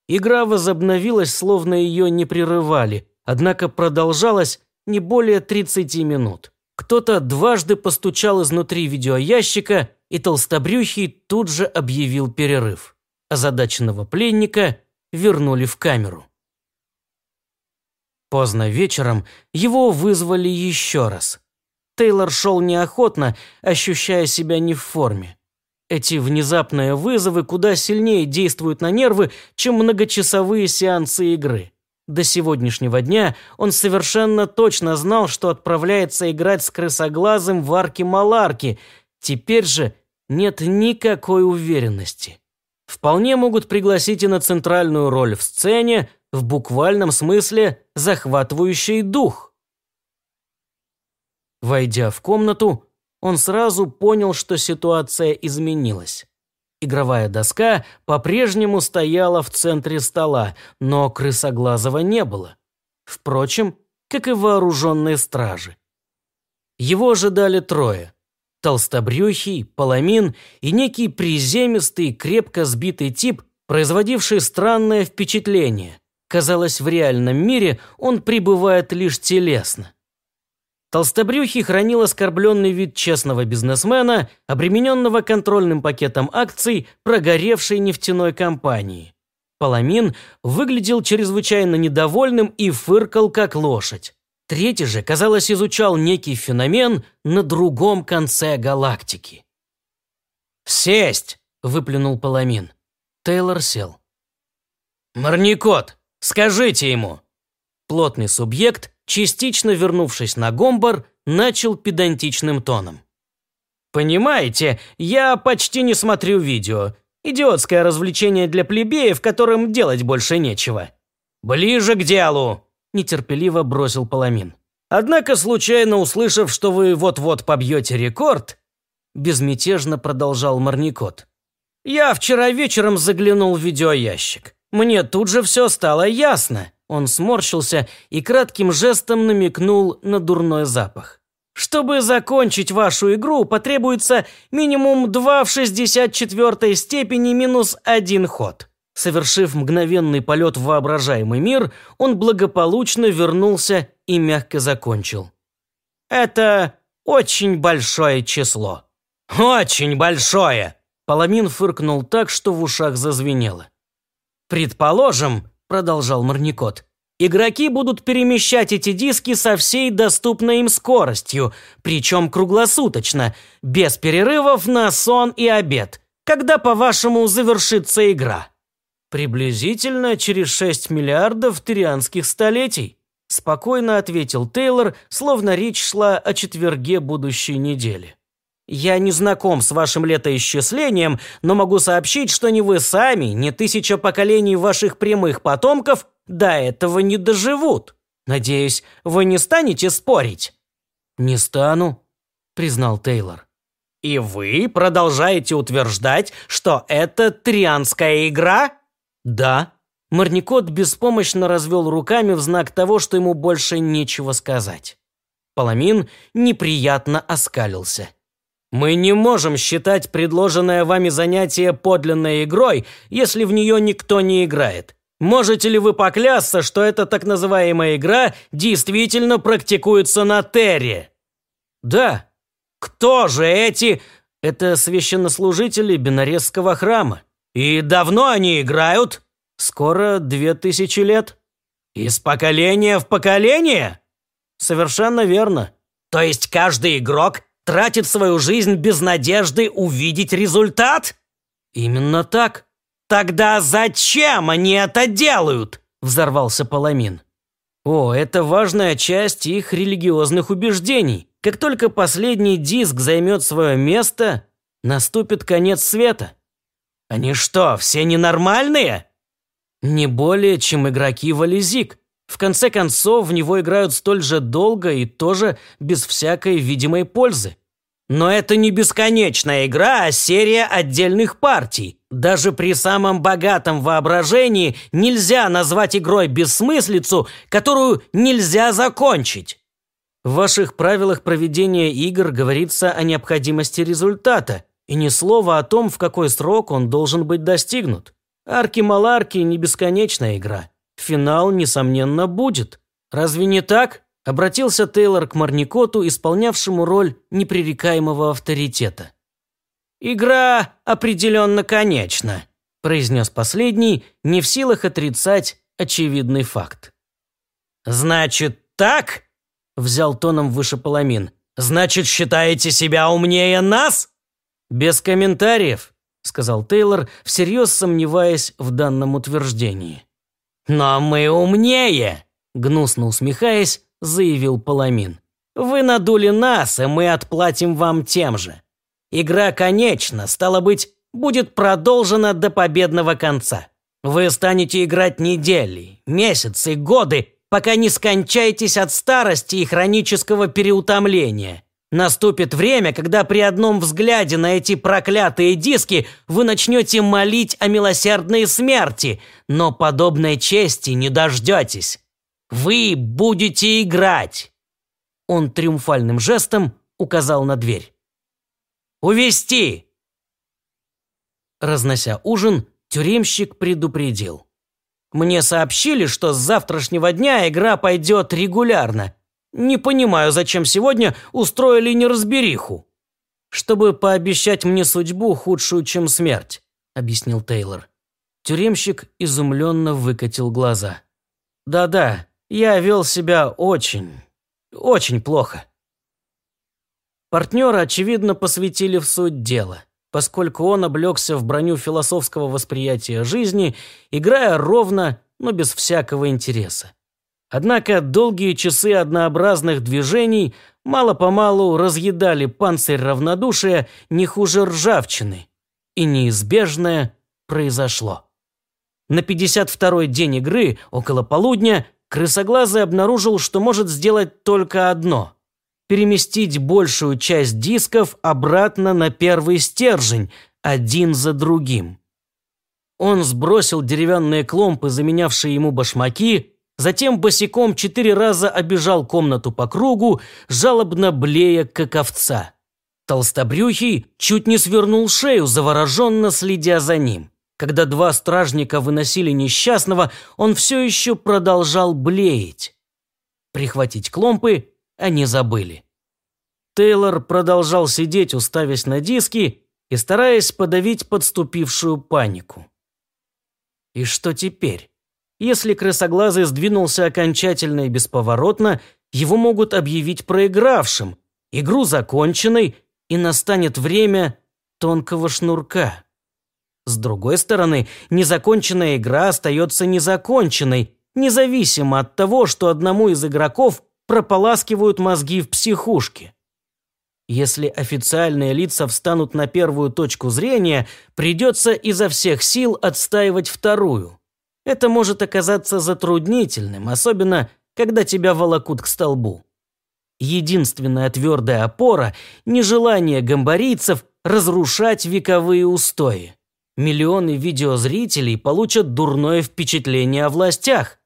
Игра возобновилась, словно ее не прерывали, однако продолжалась не более 30 минут. Кто-то дважды постучал изнутри видеоящика, и толстобрюхий тут же объявил перерыв озадаченного пленника вернули в камеру. Поздно вечером его вызвали еще раз. Тейлор шел неохотно, ощущая себя не в форме. Эти внезапные вызовы куда сильнее действуют на нервы, чем многочасовые сеансы игры. До сегодняшнего дня он совершенно точно знал, что отправляется играть с крысоглазым в арке-маларке. Теперь же нет никакой уверенности. Вполне могут пригласить и на центральную роль в сцене, в буквальном смысле захватывающий дух. Войдя в комнату, он сразу понял, что ситуация изменилась. Игровая доска по-прежнему стояла в центре стола, но крысоглазого не было. Впрочем, как и вооруженные стражи. Его ожидали трое. Толстобрюхий, Паламин и некий приземистый, крепко сбитый тип, производивший странное впечатление. Казалось, в реальном мире он пребывает лишь телесно. Толстобрюхий хранил оскорбленный вид честного бизнесмена, обремененного контрольным пакетом акций прогоревшей нефтяной компании. Паламин выглядел чрезвычайно недовольным и фыркал, как лошадь. Третий же, казалось, изучал некий феномен на другом конце галактики. «Сесть!» – выплюнул Паламин. Тейлор сел. «Марникот, скажите ему!» Плотный субъект частично вернувшись на Гомбар, начал педантичным тоном. «Понимаете, я почти не смотрю видео. Идиотское развлечение для плебеев, которым делать больше нечего». «Ближе к делу!» – нетерпеливо бросил Паламин. «Однако, случайно услышав, что вы вот-вот побьете рекорд...» Безмятежно продолжал Марникот. «Я вчера вечером заглянул в видеоящик. Мне тут же все стало ясно. Он сморщился и кратким жестом намекнул на дурной запах. Чтобы закончить вашу игру, потребуется минимум 2 в 64 степени минус один ход. Совершив мгновенный полет в воображаемый мир, он благополучно вернулся и мягко закончил. Это очень большое число. Очень большое! Паламин фыркнул так, что в ушах зазвенело. Предположим, продолжал Марникот. Игроки будут перемещать эти диски со всей доступной им скоростью, причем круглосуточно, без перерывов на сон и обед. Когда, по-вашему, завершится игра? Приблизительно через 6 миллиардов тирианских столетий, спокойно ответил Тейлор, словно речь шла о четверге будущей недели. Я не знаком с вашим летоисчислением, но могу сообщить, что ни вы сами, ни тысяча поколений ваших прямых потомков до этого не доживут. Надеюсь, вы не станете спорить?» «Не стану», — признал Тейлор. «И вы продолжаете утверждать, что это трианская игра?» «Да». Марникот беспомощно развел руками в знак того, что ему больше нечего сказать. Паламин неприятно оскалился. Мы не можем считать предложенное вами занятие подлинной игрой, если в нее никто не играет. Можете ли вы поклясться, что эта так называемая игра действительно практикуется на Терре? Да. Кто же эти? Это священнослужители Бенаресского храма. И давно они играют? Скоро две тысячи лет. Из поколения в поколение? Совершенно верно. То есть каждый игрок тратит свою жизнь без надежды увидеть результат? Именно так. Тогда зачем они это делают? Взорвался Паламин. О, это важная часть их религиозных убеждений. Как только последний диск займет свое место, наступит конец света. Они что, все ненормальные? Не более, чем игроки Вализик. В конце концов, в него играют столь же долго и тоже без всякой видимой пользы. Но это не бесконечная игра, а серия отдельных партий. Даже при самом богатом воображении нельзя назвать игрой бессмыслицу, которую нельзя закончить. В ваших правилах проведения игр говорится о необходимости результата, и ни слова о том, в какой срок он должен быть достигнут. Арки-маларки – не бесконечная игра. Финал, несомненно, будет. Разве не так? Обратился Тейлор к Марникоту, исполнявшему роль непререкаемого авторитета. «Игра определенно конечна», – произнес последний, не в силах отрицать очевидный факт. «Значит так?» – взял тоном выше Паламин. «Значит, считаете себя умнее нас?» «Без комментариев», – сказал Тейлор, всерьез сомневаясь в данном утверждении. «Но мы умнее!» – гнусно усмехаясь, заявил Паламин. «Вы надули нас, и мы отплатим вам тем же. Игра конечна, стало быть, будет продолжена до победного конца. Вы станете играть недели, месяцы, годы, пока не скончаетесь от старости и хронического переутомления. Наступит время, когда при одном взгляде на эти проклятые диски вы начнете молить о милосердной смерти, но подобной чести не дождетесь. Вы будете играть!» Он триумфальным жестом указал на дверь. «Увести!» Разнося ужин, тюремщик предупредил. «Мне сообщили, что с завтрашнего дня игра пойдет регулярно, не понимаю, зачем сегодня устроили неразбериху. Чтобы пообещать мне судьбу худшую, чем смерть, объяснил Тейлор. Тюремщик изумленно выкатил глаза. Да-да, я вел себя очень, очень плохо. Партнера, очевидно, посвятили в суть дела, поскольку он облегся в броню философского восприятия жизни, играя ровно, но без всякого интереса. Однако долгие часы однообразных движений мало-помалу разъедали панцирь равнодушия не хуже ржавчины. И неизбежное произошло. На 52-й день игры, около полудня, крысоглазый обнаружил, что может сделать только одно – переместить большую часть дисков обратно на первый стержень, один за другим. Он сбросил деревянные кломпы, заменявшие ему башмаки, Затем босиком четыре раза обежал комнату по кругу, жалобно блея, как овца. Толстобрюхий чуть не свернул шею, завороженно следя за ним. Когда два стражника выносили несчастного, он все еще продолжал блеять. Прихватить кломпы они забыли. Тейлор продолжал сидеть, уставясь на диски и стараясь подавить подступившую панику. И что теперь? Если крысоглазый сдвинулся окончательно и бесповоротно, его могут объявить проигравшим, игру законченной, и настанет время тонкого шнурка. С другой стороны, незаконченная игра остается незаконченной, независимо от того, что одному из игроков прополаскивают мозги в психушке. Если официальные лица встанут на первую точку зрения, придется изо всех сил отстаивать вторую. Это может оказаться затруднительным, особенно когда тебя волокут к столбу. Единственная твердая опора – нежелание гамбарийцев разрушать вековые устои. Миллионы видеозрителей получат дурное впечатление о властях.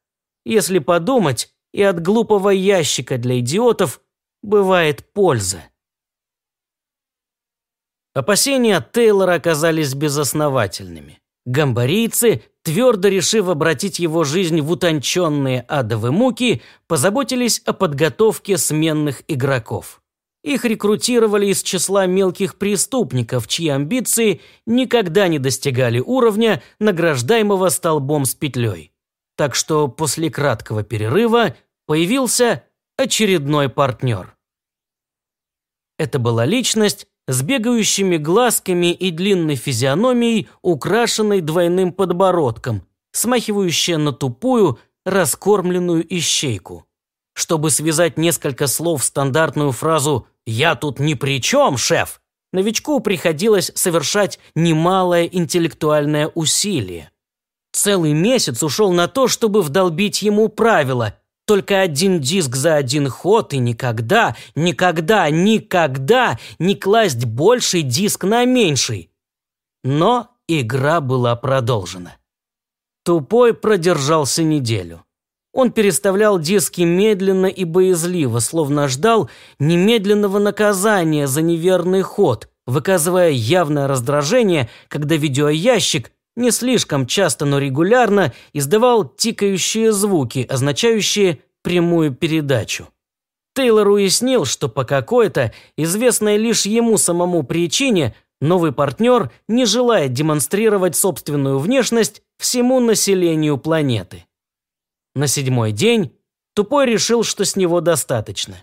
Если подумать, и от глупого ящика для идиотов бывает польза. Опасения Тейлора оказались безосновательными. Гамбарийцы твердо решив обратить его жизнь в утонченные адовые муки, позаботились о подготовке сменных игроков. Их рекрутировали из числа мелких преступников, чьи амбиции никогда не достигали уровня, награждаемого столбом с петлей. Так что после краткого перерыва появился очередной партнер. Это была личность, с бегающими глазками и длинной физиономией, украшенной двойным подбородком, смахивающая на тупую, раскормленную ищейку. Чтобы связать несколько слов в стандартную фразу «Я тут ни при чем, шеф», новичку приходилось совершать немалое интеллектуальное усилие. Целый месяц ушел на то, чтобы вдолбить ему правила, только один диск за один ход и никогда, никогда, никогда не класть больший диск на меньший. Но игра была продолжена. Тупой продержался неделю. Он переставлял диски медленно и боязливо, словно ждал немедленного наказания за неверный ход, выказывая явное раздражение, когда видеоящик не слишком часто, но регулярно издавал тикающие звуки, означающие прямую передачу. Тейлор уяснил, что по какой-то, известной лишь ему самому причине, новый партнер не желает демонстрировать собственную внешность всему населению планеты. На седьмой день Тупой решил, что с него достаточно.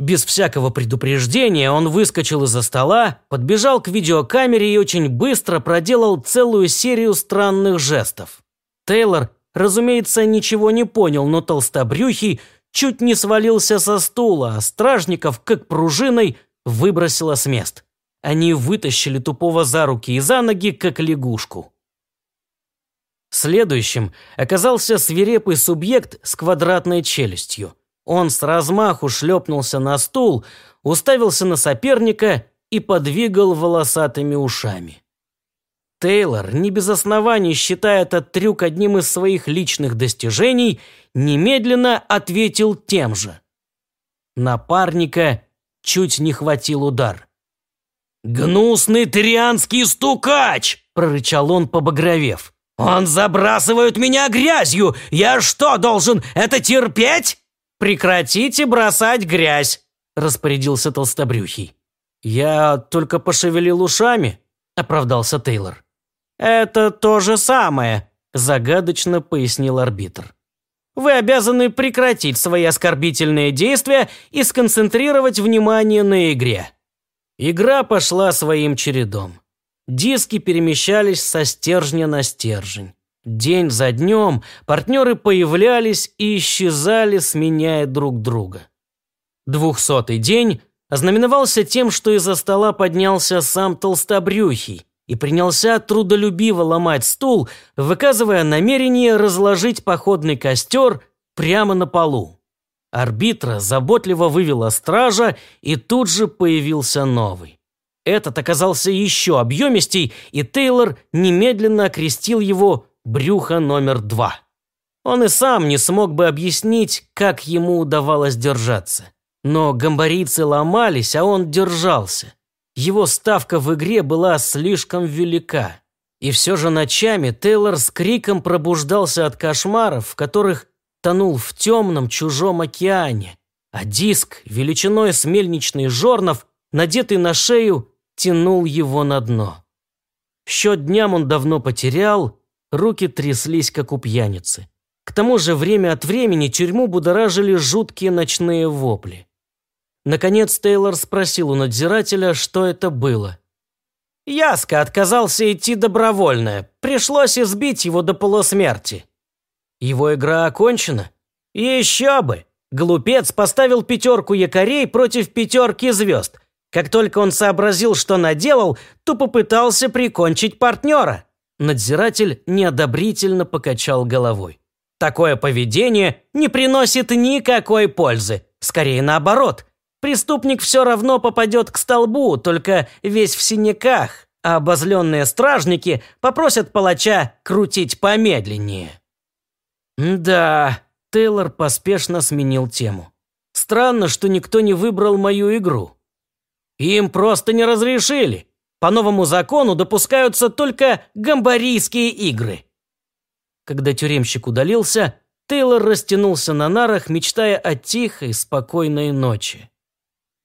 Без всякого предупреждения он выскочил из-за стола, подбежал к видеокамере и очень быстро проделал целую серию странных жестов. Тейлор разумеется, ничего не понял, но толстобрюхий чуть не свалился со стула, а стражников, как пружиной, выбросило с мест. Они вытащили тупого за руки и за ноги, как лягушку. Следующим оказался свирепый субъект с квадратной челюстью. Он с размаху шлепнулся на стул, уставился на соперника и подвигал волосатыми ушами. Тейлор, не без оснований считая этот трюк одним из своих личных достижений, немедленно ответил тем же. Напарника чуть не хватил удар. «Гнусный трианский стукач!» – прорычал он, побагровев. «Он забрасывает меня грязью! Я что, должен это терпеть?» «Прекратите бросать грязь!» – распорядился толстобрюхий. «Я только пошевелил ушами», – оправдался Тейлор. «Это то же самое», – загадочно пояснил арбитр. «Вы обязаны прекратить свои оскорбительные действия и сконцентрировать внимание на игре». Игра пошла своим чередом. Диски перемещались со стержня на стержень. День за днем партнеры появлялись и исчезали, сменяя друг друга. Двухсотый день ознаменовался тем, что из-за стола поднялся сам толстобрюхий и принялся трудолюбиво ломать стул, выказывая намерение разложить походный костер прямо на полу. Арбитра заботливо вывела стража, и тут же появился новый. Этот оказался еще объемистей, и Тейлор немедленно окрестил его «брюхо номер два». Он и сам не смог бы объяснить, как ему удавалось держаться. Но гамбарийцы ломались, а он держался. Его ставка в игре была слишком велика. И все же ночами Тейлор с криком пробуждался от кошмаров, в которых тонул в темном чужом океане, а диск, величиной с мельничный жорнов, надетый на шею, тянул его на дно. Счет дням он давно потерял, руки тряслись, как у пьяницы. К тому же время от времени тюрьму будоражили жуткие ночные вопли. Наконец Тейлор спросил у надзирателя, что это было. Яска отказался идти добровольно. Пришлось избить его до полусмерти. Его игра окончена? Еще бы! Глупец поставил пятерку якорей против пятерки звезд. Как только он сообразил, что наделал, то попытался прикончить партнера. Надзиратель неодобрительно покачал головой. Такое поведение не приносит никакой пользы. Скорее наоборот. Преступник все равно попадет к столбу, только весь в синяках, а обозленные стражники попросят палача крутить помедленнее. «Да», – Тейлор поспешно сменил тему. «Странно, что никто не выбрал мою игру. Им просто не разрешили. По новому закону допускаются только гамбарийские игры». Когда тюремщик удалился, Тейлор растянулся на нарах, мечтая о тихой, спокойной ночи.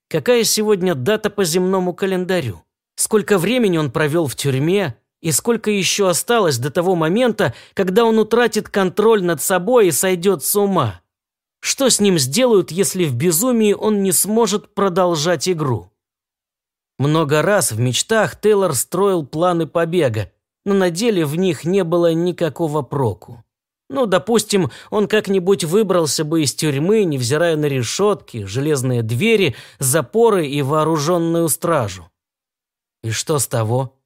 Какая сегодня дата по земному календарю? Сколько времени он провел в тюрьме? И сколько еще осталось до того момента, когда он утратит контроль над собой и сойдет с ума? Что с ним сделают, если в безумии он не сможет продолжать игру? Много раз в мечтах Тейлор строил планы побега, но на деле в них не было никакого проку. Ну, допустим, он как-нибудь выбрался бы из тюрьмы, невзирая на решетки, железные двери, запоры и вооруженную стражу. И что с того?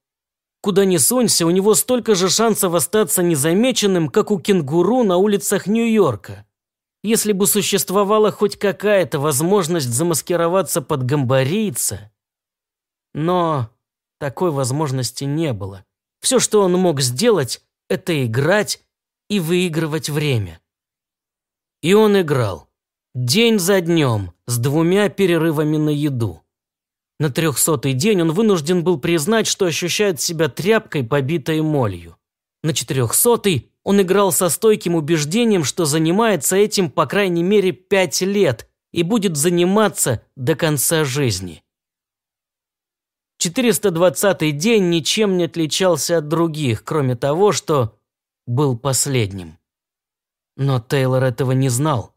Куда ни сунься, у него столько же шансов остаться незамеченным, как у кенгуру на улицах Нью-Йорка. Если бы существовала хоть какая-то возможность замаскироваться под гамбарийца. Но такой возможности не было. Все, что он мог сделать, это играть и выигрывать время. И он играл. День за днем, с двумя перерывами на еду. На трехсотый день он вынужден был признать, что ощущает себя тряпкой, побитой молью. На четырехсотый он играл со стойким убеждением, что занимается этим по крайней мере пять лет и будет заниматься до конца жизни. 420-й день ничем не отличался от других, кроме того, что был последним. Но Тейлор этого не знал.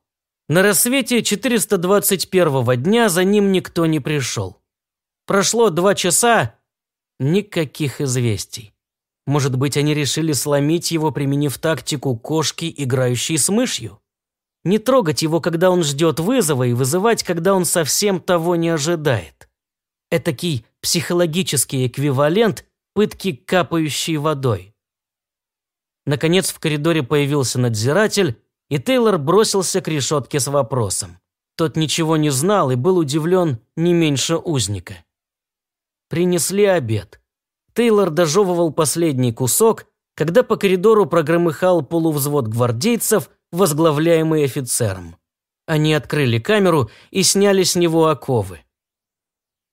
На рассвете 421-го дня за ним никто не пришел. Прошло два часа, никаких известий. Может быть, они решили сломить его, применив тактику кошки, играющей с мышью? Не трогать его, когда он ждет вызова, и вызывать, когда он совсем того не ожидает. Этакий психологический эквивалент пытки капающей водой. Наконец в коридоре появился надзиратель, и Тейлор бросился к решетке с вопросом. Тот ничего не знал и был удивлен не меньше узника. Принесли обед. Тейлор дожевывал последний кусок, когда по коридору прогромыхал полувзвод гвардейцев, возглавляемый офицером. Они открыли камеру и сняли с него оковы.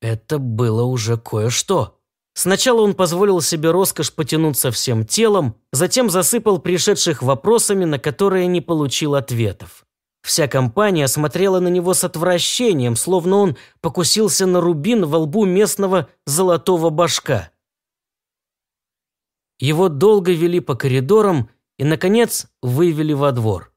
Это было уже кое-что. Сначала он позволил себе роскошь потянуться всем телом, затем засыпал пришедших вопросами, на которые не получил ответов. Вся компания смотрела на него с отвращением, словно он покусился на рубин во лбу местного золотого башка. Его долго вели по коридорам и, наконец, вывели во двор.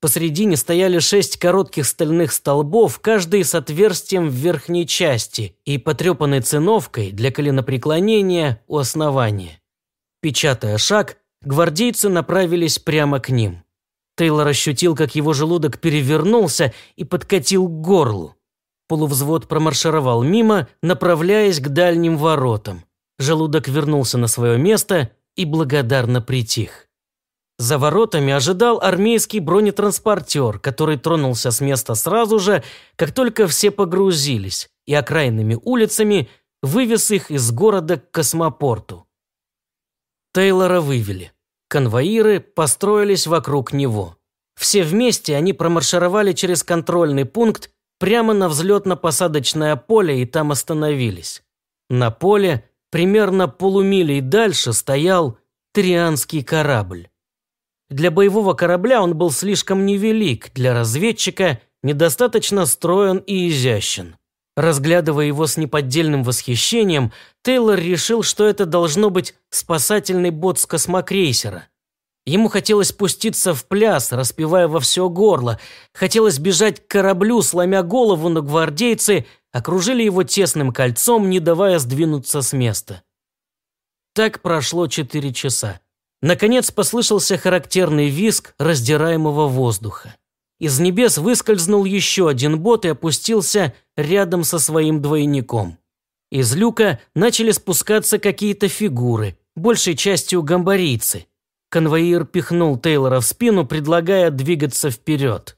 Посредине стояли шесть коротких стальных столбов, каждый с отверстием в верхней части и потрепанной циновкой для коленопреклонения у основания. Печатая шаг, гвардейцы направились прямо к ним. Тейлор ощутил, как его желудок перевернулся и подкатил к горлу. Полувзвод промаршировал мимо, направляясь к дальним воротам. Желудок вернулся на свое место и благодарно притих. За воротами ожидал армейский бронетранспортер, который тронулся с места сразу же, как только все погрузились, и окраинными улицами вывез их из города к космопорту. Тейлора вывели. Конвоиры построились вокруг него. Все вместе они промаршировали через контрольный пункт прямо на взлетно-посадочное поле и там остановились. На поле, примерно полумилей дальше, стоял Трианский корабль. Для боевого корабля он был слишком невелик, для разведчика недостаточно строен и изящен. Разглядывая его с неподдельным восхищением, Тейлор решил, что это должно быть спасательный бот с космокрейсера. Ему хотелось пуститься в пляс, распевая во все горло. Хотелось бежать к кораблю, сломя голову, но гвардейцы окружили его тесным кольцом, не давая сдвинуться с места. Так прошло четыре часа. Наконец послышался характерный визг раздираемого воздуха. Из небес выскользнул еще один бот и опустился рядом со своим двойником. Из люка начали спускаться какие-то фигуры, большей частью гамбарийцы. Конвоир пихнул Тейлора в спину, предлагая двигаться вперед.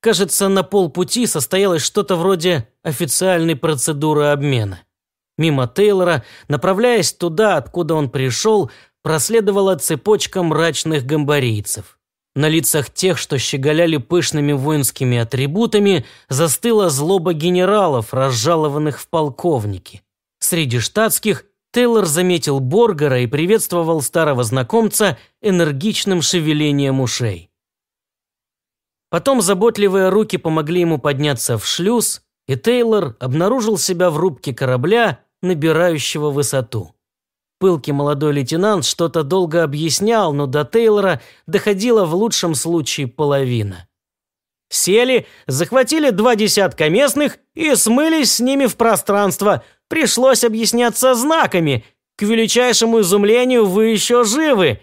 Кажется, на полпути состоялось что-то вроде официальной процедуры обмена. Мимо Тейлора, направляясь туда, откуда он пришел, проследовала цепочка мрачных гамбарийцев. На лицах тех, что щеголяли пышными воинскими атрибутами, застыла злоба генералов, разжалованных в полковники. Среди штатских Тейлор заметил Боргера и приветствовал старого знакомца энергичным шевелением ушей. Потом заботливые руки помогли ему подняться в шлюз, и Тейлор обнаружил себя в рубке корабля, набирающего высоту. Пылкий молодой лейтенант что-то долго объяснял, но до Тейлора доходила в лучшем случае половина. Сели, захватили два десятка местных и смылись с ними в пространство. Пришлось объясняться знаками. К величайшему изумлению вы еще живы.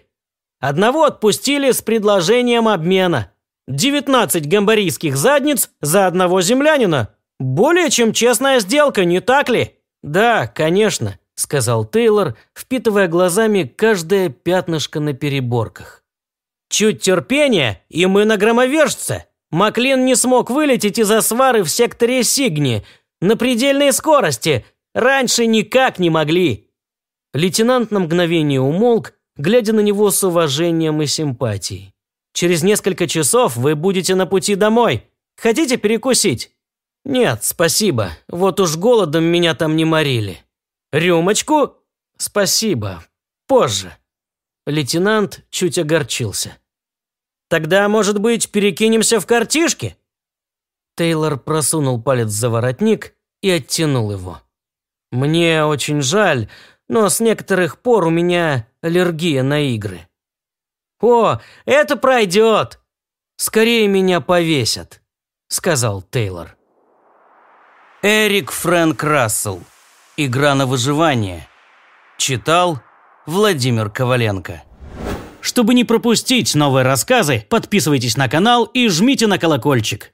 Одного отпустили с предложением обмена. 19 гамбарийских задниц за одного землянина. Более чем честная сделка, не так ли? Да, конечно сказал Тейлор, впитывая глазами каждое пятнышко на переборках. «Чуть терпения, и мы на громовержце. Маклин не смог вылететь из-за свары в секторе Сигни на предельной скорости. Раньше никак не могли». Лейтенант на мгновение умолк, глядя на него с уважением и симпатией. «Через несколько часов вы будете на пути домой. Хотите перекусить?» «Нет, спасибо. Вот уж голодом меня там не морили». «Рюмочку?» «Спасибо. Позже». Лейтенант чуть огорчился. «Тогда, может быть, перекинемся в картишки?» Тейлор просунул палец за воротник и оттянул его. «Мне очень жаль, но с некоторых пор у меня аллергия на игры». «О, это пройдет!» «Скорее меня повесят», — сказал Тейлор. Эрик Фрэнк Рассел Игра на выживание. Читал Владимир Коваленко. Чтобы не пропустить новые рассказы, подписывайтесь на канал и жмите на колокольчик.